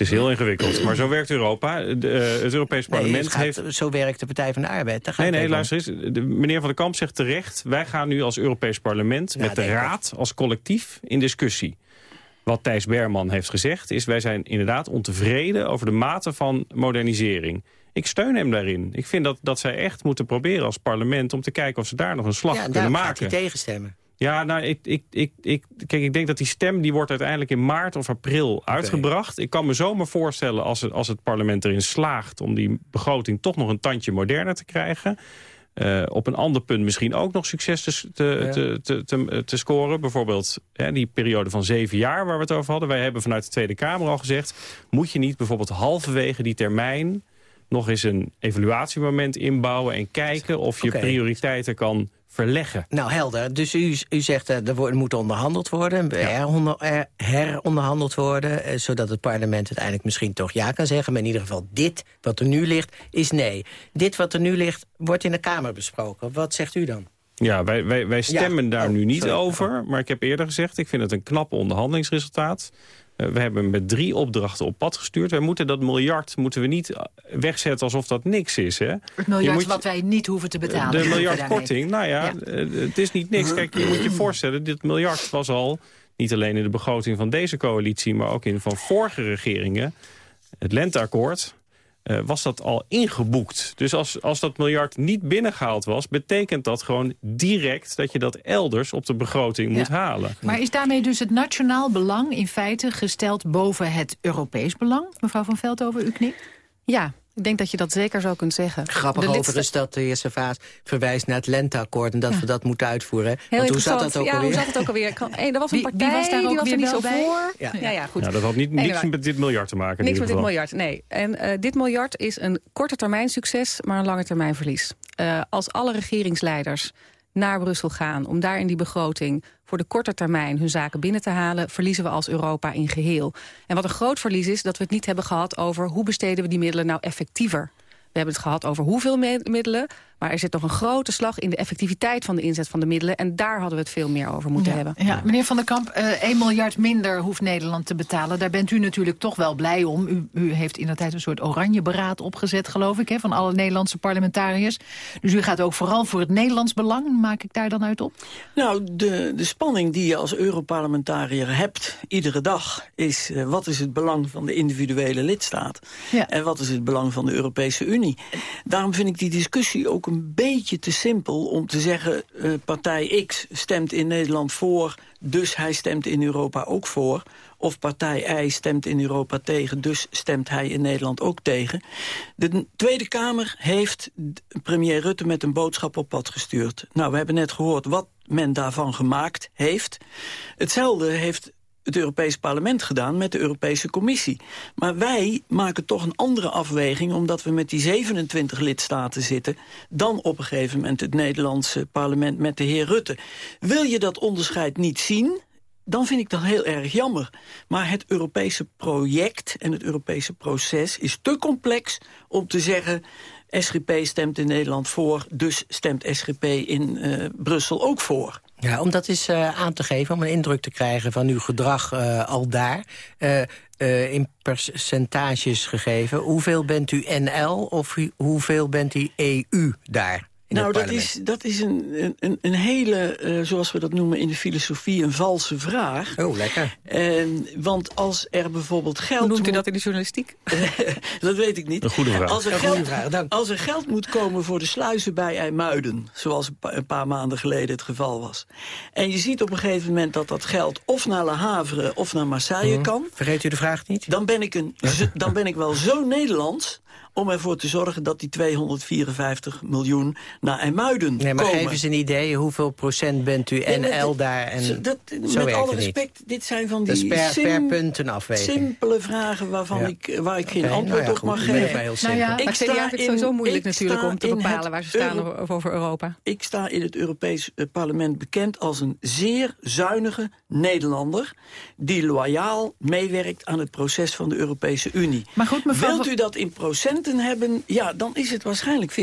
het is heel ingewikkeld. Maar zo werkt Europa. De, uh, het Europees Parlement nee, het gaat, heeft... Zo werkt de Partij van de Arbeid. Daar gaat nee, nee, luister eens. De, meneer Van der Kamp zegt terecht... wij gaan nu als Europees Parlement Ja, met de. Raad als collectief in discussie. Wat Thijs Berman heeft gezegd is... wij zijn inderdaad ontevreden over de mate van modernisering. Ik steun hem daarin. Ik vind dat, dat zij echt moeten proberen als parlement... om te kijken of ze daar nog een slag Ja, kunnen daar maken. gaat hij tegenstemmen. Ja, nou, ik, ik, ik, ik, kijk, ik denk dat die stem die wordt uiteindelijk in maart of april uitgebracht. Ik kan me zomaar voorstellen als het, als het parlement erin slaagt... om die begroting toch nog een tandje moderner te krijgen... Uh, op een ander punt misschien ook nog succes te, te, Ja. te, te, scoren. Bijvoorbeeld hè, die periode van zeven jaar waar we het over hadden. Wij hebben vanuit de Tweede Kamer al gezegd... moet je niet bijvoorbeeld halverwege die termijn... nog eens een evaluatiemoment inbouwen en kijken... of je prioriteiten kan verleggen. Nou, helder. Dus u, u zegt dat er moet onderhandeld worden, heronder- her- heronderhandeld worden... eh, zodat het parlement uiteindelijk misschien toch ja kan zeggen. Maar in ieder geval dit, wat er nu ligt, is nee. Dit wat er nu ligt, wordt in de Kamer besproken. Wat zegt u dan? Ja, wij, wij, wij stemmen Ja. daar Oh, nu niet sorry. over. Maar ik heb eerder gezegd, ik vind het een knap onderhandelingsresultaat. Eh, we hebben met drie opdrachten op pad gestuurd. Wij moeten dat miljard moeten we niet eh, wegzetten alsof dat niks is. Hè? Het miljard moet- wat wij niet hoeven te betalen. De miljardkorting, nou ja, eh, het is niet niks. Kijk, je moet je voorstellen, dit miljard was al... niet alleen in de begroting van deze coalitie... maar ook in van vorige regeringen. Het lenteakkoord eh, was dat al ingeboekt. Dus als, als dat miljard niet binnengehaald was... betekent dat gewoon direct dat je dat elders op de begroting moet halen. Maar is daarmee dus het nationaal belang in feite gesteld boven het Europees belang? Mevrouw van Veldhoven, u knikt? Ja, ik denk dat je dat zeker zo kunt zeggen. Grappig De over is dat de eerste vaas verwijst naar het lenteakkoord... en dat we dat moeten uitvoeren. Heel Want hoe zat dat ook ja, alweer? hoe zat het ook alweer? Hey, er was een partij, was daar ook die was er weer niet zo bij? voor. Ja. Ja, ja, goed. Ja, dat had niet, niks Anyway. met dit miljard te maken. in Niks met dit miljard, nee. En eh, dit miljard is een korte termijn succes, maar een lange termijn verlies. Eh, als alle regeringsleiders naar Brussel gaan om daar in die begroting voor de korte termijn hun zaken binnen te halen, verliezen we als Europa in geheel. En wat een groot verlies is, dat we het niet hebben gehad over hoe besteden we die middelen nou effectiever. We hebben het gehad over hoeveel middelen, Maar er zit nog een grote slag in de effectiviteit van de inzet van de middelen. En daar hadden we het veel meer over moeten ja, hebben. Ja, meneer Van der Kamp, eh 1 miljard minder hoeft Nederland te betalen. Daar bent u natuurlijk toch wel blij om. U, u heeft in de tijd een soort oranje beraad opgezet, geloof ik, hè, van alle Nederlandse parlementariërs. Dus u gaat ook vooral voor het Nederlands belang, maak ik daar dan uit op? Nou, de, de spanning die je als Europarlementariër hebt iedere dag... is uh, wat is het belang van de individuele lidstaat? Ja. En wat is het belang van de Europese Unie? Daarom vind ik die discussie ook een beetje te simpel om te zeggen... Uh, partij X stemt in Nederland voor, dus hij stemt in Europa ook voor... Of partij Y stemt in Europa tegen, dus stemt hij in Nederland ook tegen. De Tweede Kamer heeft premier Rutte met een boodschap op pad gestuurd. Nou, we hebben net gehoord wat men daarvan gemaakt heeft. Hetzelfde heeft het Europees Parlement gedaan met de Europese Commissie. Maar wij maken toch een andere afweging... omdat we met die 27 lidstaten zitten... dan op een gegeven moment het Nederlandse parlement met de heer Rutte. Wil je dat onderscheid niet zien dan vind ik dat heel erg jammer. Maar het Europese project en het Europese proces is te complex om te zeggen... SGP stemt in Nederland voor, dus stemt SGP in uh, Brussel ook voor. Ja, om dat eens uh, aan te geven, om een indruk te krijgen van uw gedrag uh, al daar. Uh, in percentages gegeven, hoeveel bent u NL of hoeveel bent u EU daar? Nou, dat is, dat is een, een, een hele, uh, zoals we dat noemen in de filosofie, een valse vraag. Oh, lekker. En, want als er bijvoorbeeld geld... Hoe noemt u dat in de journalistiek? dat weet ik niet. Een goede vraag. Als er, een geld, goede vraag, dank. als er geld moet komen voor de sluizen bij IJmuiden... zoals een, pa een paar maanden geleden het geval was... en je ziet op een gegeven moment dat dat geld of naar Le Havre of naar Marseille mm. kan... Vergeet u de vraag niet? Dan ben ik, een, dan ben ik wel zo Nederlands om ervoor te zorgen dat die 254 miljoen naar IJmuiden nee, maar komen. geef eens een idee, hoeveel procent bent u NL daar? En dat, zo met alle niet. respect, dit zijn van die per, sim, per punt een afweging. simpele vragen waarvan ja. ik, waar ik geen okay, antwoord nou ja, op mag goed, geven. Heel nou ja, ik maar CDA vindt het sowieso moeilijk natuurlijk om te bepalen waar ze staan Euro over Europa. Ik sta in het Europees parlement bekend als een zeer zuinige Nederlander... die loyaal meewerkt aan het proces van de Europese Unie. Maar goed, mevrouw... Wilt u dat in procenten hebben? Ja, dan is het waarschijnlijk 50-50.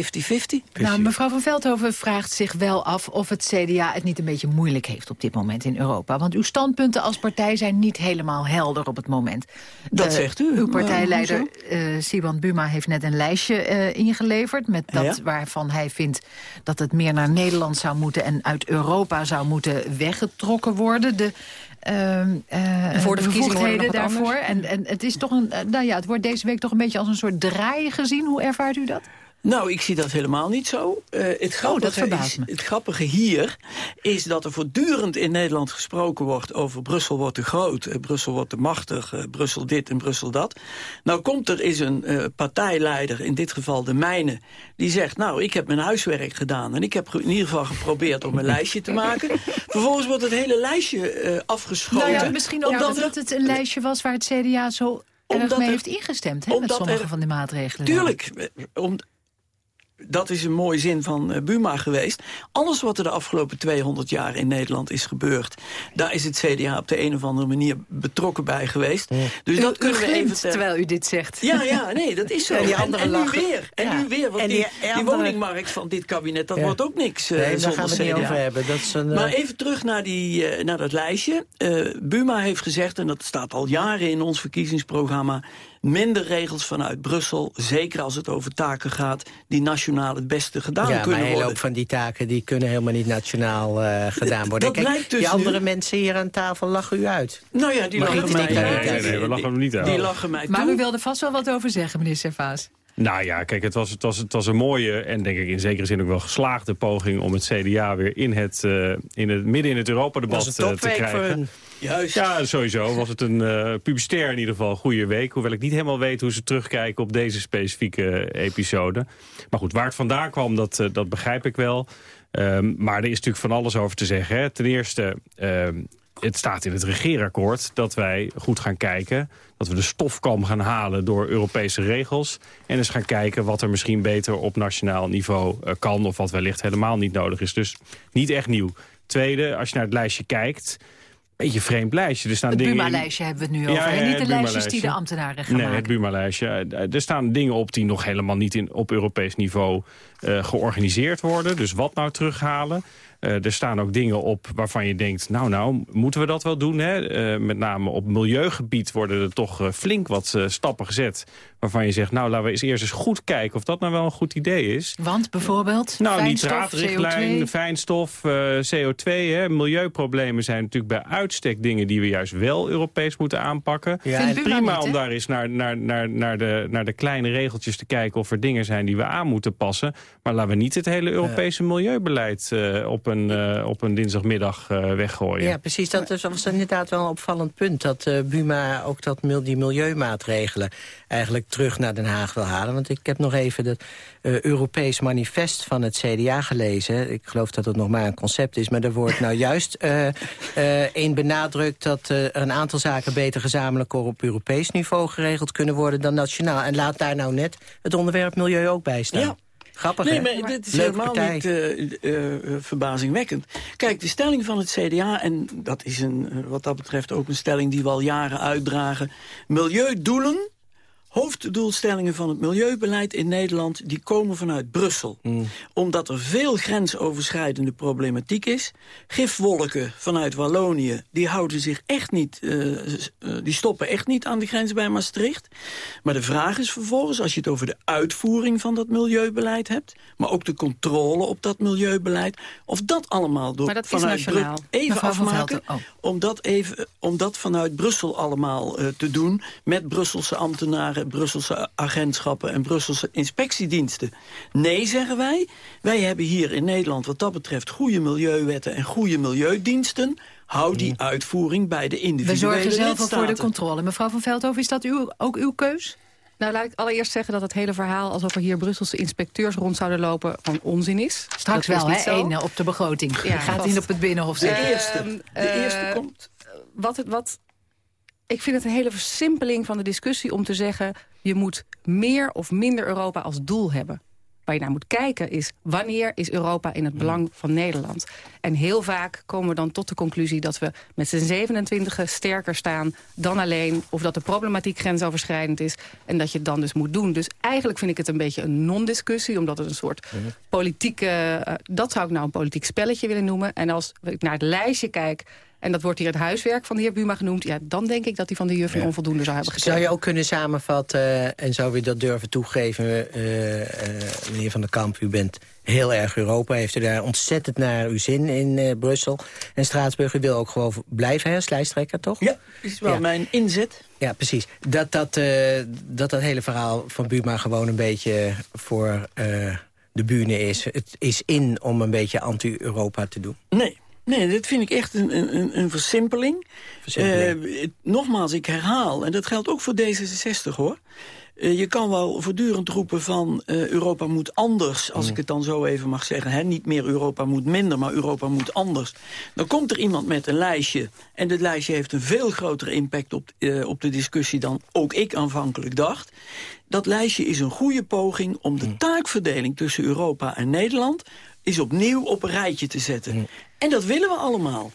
Nou, mevrouw van Veldhoven vraagt zich wel af of het CDA het niet een beetje moeilijk heeft op dit moment in Europa. Want uw standpunten als partij zijn niet helemaal helder op het moment. Dat uh, zegt u. Uw partijleider uh, Siban Buma heeft net een lijstje uh, ingeleverd... met dat ja? waarvan hij vindt dat het meer naar Nederland zou moeten... en uit Europa zou moeten weggetrokken worden. De, uh, uh, voor de, de bevoegdheden daarvoor. En, en het, is toch een, nou ja, het wordt deze week toch een beetje als een soort draai gezien. Hoe ervaart u dat? Nou, ik zie dat helemaal niet zo. Uh, het, grappige oh, dat is, het grappige hier is dat er voortdurend in Nederland gesproken wordt over Brussel wordt te groot, uh, Brussel wordt te machtig, uh, Brussel dit en Brussel dat. Nou komt er is een partijleider, in dit geval de mijne, die zegt, nou, ik heb mijn huiswerk gedaan en ik heb in ieder geval geprobeerd om een lijstje te maken. Vervolgens wordt het hele lijstje afgeschoten. Nou ja, misschien ook omdat dat het een lijstje was waar het CDA zo erg mee heeft ingestemd, hè, met sommige er, van die maatregelen. Tuurlijk, om, dat is een mooi zin van uh, Buma geweest. Alles wat er de afgelopen 200 jaar in Nederland is gebeurd... daar is het CDA op de een of andere manier betrokken bij geweest. Ja. Dus u, dat kunnen we even... Ter... terwijl u dit zegt. Ja, ja, nee, dat is zo. En, die en, andere en nu lachen. weer. En ja. nu weer, want en die, die, die woningmarkt van dit kabinet... dat ja. wordt ook niks uh, nee, zonder daar gaan we CDA. niet over hebben. Dat is een, uh... Maar even terug naar, die, uh, naar dat lijstje. Buma heeft gezegd, en dat staat al jaren in ons verkiezingsprogramma... minder regels vanuit Brussel, zeker als het over taken gaat... die nationaal het beste gedaan ja, kunnen maar een hele worden. hoop van die taken die kunnen helemaal niet nationaal uh, gedaan worden. Dat Kijk, dus die andere nu... mensen hier aan tafel lachen u uit. Nou ja, die maar lachen mij nee, nee, nee, we lachen hem niet uit. Die lachen mij maar toe. u wilde vast wel wat over zeggen, meneer Servaas. Nou ja, kijk, het was, het, was, het was een mooie en denk ik in zekere zin ook wel geslaagde poging... om het CDA weer in het, uh, in het, midden in het Europa-debat uh, te krijgen. Voor hun. Juist. Ja, sowieso was het een uh, publicitair in ieder geval goede week. Hoewel ik niet helemaal weet hoe ze terugkijken op deze specifieke episode. Maar goed, waar het vandaan kwam, dat, uh, dat begrijp ik wel. Um, maar er is natuurlijk van alles over te zeggen. Hè. Ten eerste, um, het staat in het regeerakkoord dat wij goed gaan kijken... dat we de stofkam gaan halen door Europese regels... en eens gaan kijken wat er misschien beter op nationaal niveau kan... of wat wellicht helemaal niet nodig is. Dus niet echt nieuw. Tweede, als je naar het lijstje kijkt beetje vreemd lijstje. Er staan Het in- Buma-lijstje hebben we het nu over. ja, niet de lijstjes die de ambtenaren gaan Nee, maken. het Buma-lijstje. Eh, Er staan dingen op die nog helemaal niet in, op Europees niveau eh, georganiseerd worden. Dus wat nou terughalen? Eh, er staan ook dingen op waarvan je denkt... nou, nou, moeten we dat wel doen? Hè? Eh, met name op milieugebied worden er toch eh, flink wat stappen gezet... waarvan je zegt, nou, laten we eens eerst eens goed kijken... of dat nou wel een goed idee is. Want bijvoorbeeld, Nou, fijnstof, nitraatrichtlijn, CO2. fijnstof, eh, CO2. Hè. Milieuproblemen zijn natuurlijk bij uitstek dingen... die we juist wel Europees moeten aanpakken. Ja, Vindt en prima niet, om daar eens naar, naar, naar, naar, de, naar de kleine regeltjes te kijken... of er dingen zijn die we aan moeten passen. Maar laten we niet het hele Europese milieubeleid... eh, op, een, eh, op een dinsdagmiddag eh, weggooien. Ja, precies. Dat is- was inderdaad wel een opvallend punt. Dat eh, Buma ook dat, mil- die milieumaatregelen eigenlijk terug naar Den Haag wil halen. Want ik heb nog even het eh, Europees manifest van het CDA gelezen. Ik geloof dat het nog maar een concept is. Maar er wordt nou juist eh eh, in benadrukt... dat eh, er een aantal zaken beter gezamenlijk op Europees niveau geregeld kunnen worden dan nationaal. En laat daar nou net het onderwerp milieu ook bij staan. Ja. Grappig, nee, hè? maar dit is Leuke helemaal partij. niet eh, eh, eh, verbazingwekkend. Kijk, de stelling van het CDA, en dat is een, wat dat betreft ook een stelling die we al jaren uitdragen. Milieudoelen, hoofddoelstellingen van het milieubeleid in Nederland... die komen vanuit Brussel. Omdat er veel grensoverschrijdende problematiek is. Gifwolken vanuit Wallonië, die houden zich echt niet... eh, eh, die stoppen echt niet aan de grens bij Maastricht. Maar de vraag is vervolgens, als je het over de uitvoering van dat milieubeleid hebt... maar ook de controle op dat milieubeleid... of dat allemaal door Maar dat is vanuit Bru- nationaal. Even Mevrouw afmaken, oh. om, dat even, om dat vanuit Brussel allemaal eh, te doen... met Brusselse ambtenaren, Brusselse agentschappen... en Brusselse inspectiediensten. Nee, zeggen wij. Wij hebben hier in Nederland wat dat betreft... goede milieuwetten en goede milieudiensten. Hou die uitvoering bij de We individuele zorgen zelf voor de controle. Mevrouw van Veldhoven, is dat uw, ook uw keus? Nou, laat ik allereerst zeggen dat het hele verhaal... alsof er hier Brusselse inspecteurs rond zouden lopen... gewoon onzin is. Straks Dat wel, niet hè? eh, op de begrooting. Ja, Je gaat in op het Binnenhof De zitten. eerste. Ehm, De eerste eh, komt. Wat, het, wat, ik vind het een hele versimpeling van de discussie om te zeggen... je moet meer of minder Europa als doel hebben. Waar je naar moet kijken is wanneer is Europa in het belang van Nederland. En heel vaak komen we dan tot de conclusie dat we met z'n 27 sterker staan dan alleen. Of dat de problematiek grensoverschrijdend is en dat je het dan dus moet doen. Dus eigenlijk vind ik het een beetje een non-discussie, omdat het een soort politieke... eh, dat zou ik nou een politiek spelletje willen noemen. En als ik naar het lijstje kijk... En dat wordt hier het huiswerk van de heer Buma genoemd. Ja, dan denk ik dat hij van de juf een onvoldoende zou hebben gekregen. Zou je ook kunnen samenvatten, eh, en zou u dat durven toegeven, eh, eh, meneer Van der Kamp, u bent heel erg Europa, heeft u daar ontzettend naar uw zin in eh, Brussel. En Straatsburg, u wil ook gewoon blijven, hè, als lijsttrekker, toch? Ja, is wel Ja. mijn inzet. Ja, precies. Dat dat, eh, dat dat hele verhaal van Buma gewoon een beetje voor eh, de bühne is. Het is in om een beetje anti-Europa te doen. Nee. Nee, dit vind ik echt een, een, een versimpeling. Versimpeling. Eh, nogmaals, ik herhaal, en dat geldt ook voor D66 hoor. Eh, je kan wel voortdurend roepen van eh, Europa moet anders, als ik het dan zo even mag zeggen. Hè? Niet meer Europa moet minder, maar Europa moet anders. Dan komt er iemand met een lijstje. En dit lijstje heeft een veel grotere impact op, op de discussie dan ook ik aanvankelijk dacht. Dat lijstje is een goede poging om de taakverdeling tussen Europa en Nederland... is opnieuw op een rijtje te zetten. En dat willen we allemaal.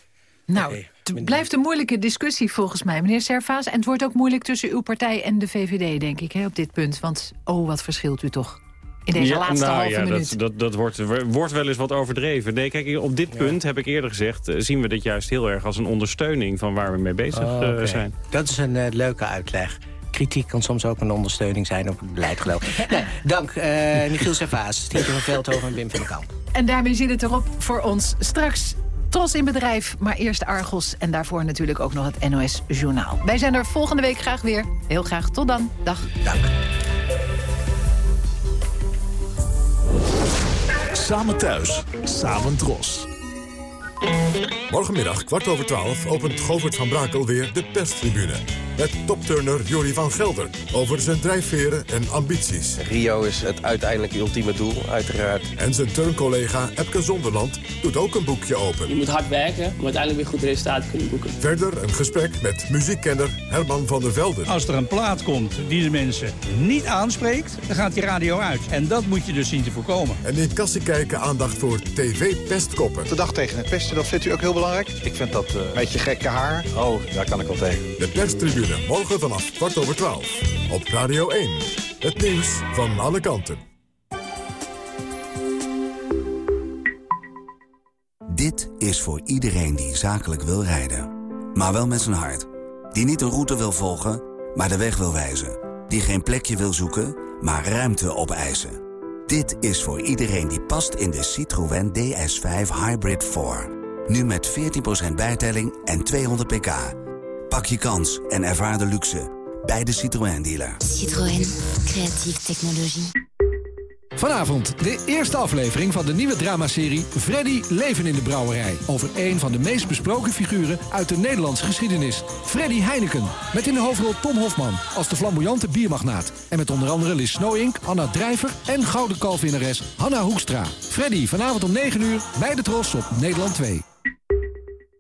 Nou, het blijft een moeilijke discussie volgens mij, meneer Servaas. En het wordt ook moeilijk tussen uw partij en de VVD, denk ik, hè, op dit punt. Want, oh, wat verschilt u toch in deze Ja, laatste nou halve ja, minuut. Dat, dat, dat wordt, wordt wel eens wat overdreven. Nee, kijk, op dit punt, heb ik eerder gezegd... eh, zien we dit juist heel erg als een ondersteuning van waar we mee bezig Oh, eh, zijn. Dat is een eh, leuke uitleg. Kritiek kan soms ook een ondersteuning zijn op het beleid, geloof ik. Nee, dank, eh Michiel Servaas, Stientje van Veldhoven en Wim van den Kamp. En daarmee zit het erop voor ons. Straks Tros in bedrijf, maar eerst Argos. En daarvoor natuurlijk ook nog het NOS Journaal. Wij zijn er volgende week graag weer. Heel graag. Tot dan. Dag. Dank. Samen thuis, samen dros. Morgenmiddag, kwart over twaalf, opent Govert van Brakel weer de perstribune. Met topturner Jori van Gelder over zijn drijfveren en ambities. Rio is het uiteindelijk ultieme doel, uiteraard. En zijn turncollega Epke Zonderland doet ook een boekje open. Je moet hard werken om uiteindelijk weer goed resultaat te kunnen boeken. Verder een gesprek met muziekkenner Herman van der Velden. Als er een plaat komt die de mensen niet aanspreekt, dan gaat die radio uit. En dat moet je dus zien te voorkomen. En in Kassie kijken aandacht voor tv-pestkoppen. De dag tegen het pesten, dat zit vindt u ook heel belangrijk? Ik vind dat een beetje gekke haar. Oh, daar kan ik wel tegen. De perstribune morgen vanaf kwart over twaalf. Op Radio 1. Het nieuws van alle kanten. Dit is voor iedereen die zakelijk wil rijden. Maar wel met zijn hart. Die niet een route wil volgen, maar de weg wil wijzen. Die geen plekje wil zoeken, maar ruimte opeisen. Dit is voor iedereen die past in de Citroën DS5 Hybrid 4. Nu met 14% bijtelling en 200 pk. Pak je kans en ervaar de luxe bij de Citroën dealer. Citroën, creatieve technologie. Vanavond de eerste aflevering van de nieuwe dramaserie Freddy Leven in de Brouwerij. Over een van de meest besproken figuren uit de Nederlandse geschiedenis. Freddy Heineken. Met in de hoofdrol Tom Hofman als de flamboyante biermagnaat. En met onder andere Lis Snowink, Anna Drijver en gouden kalfwinnares Hanna Hoekstra. Freddy vanavond om 9 uur bij de Tros op Nederland 2.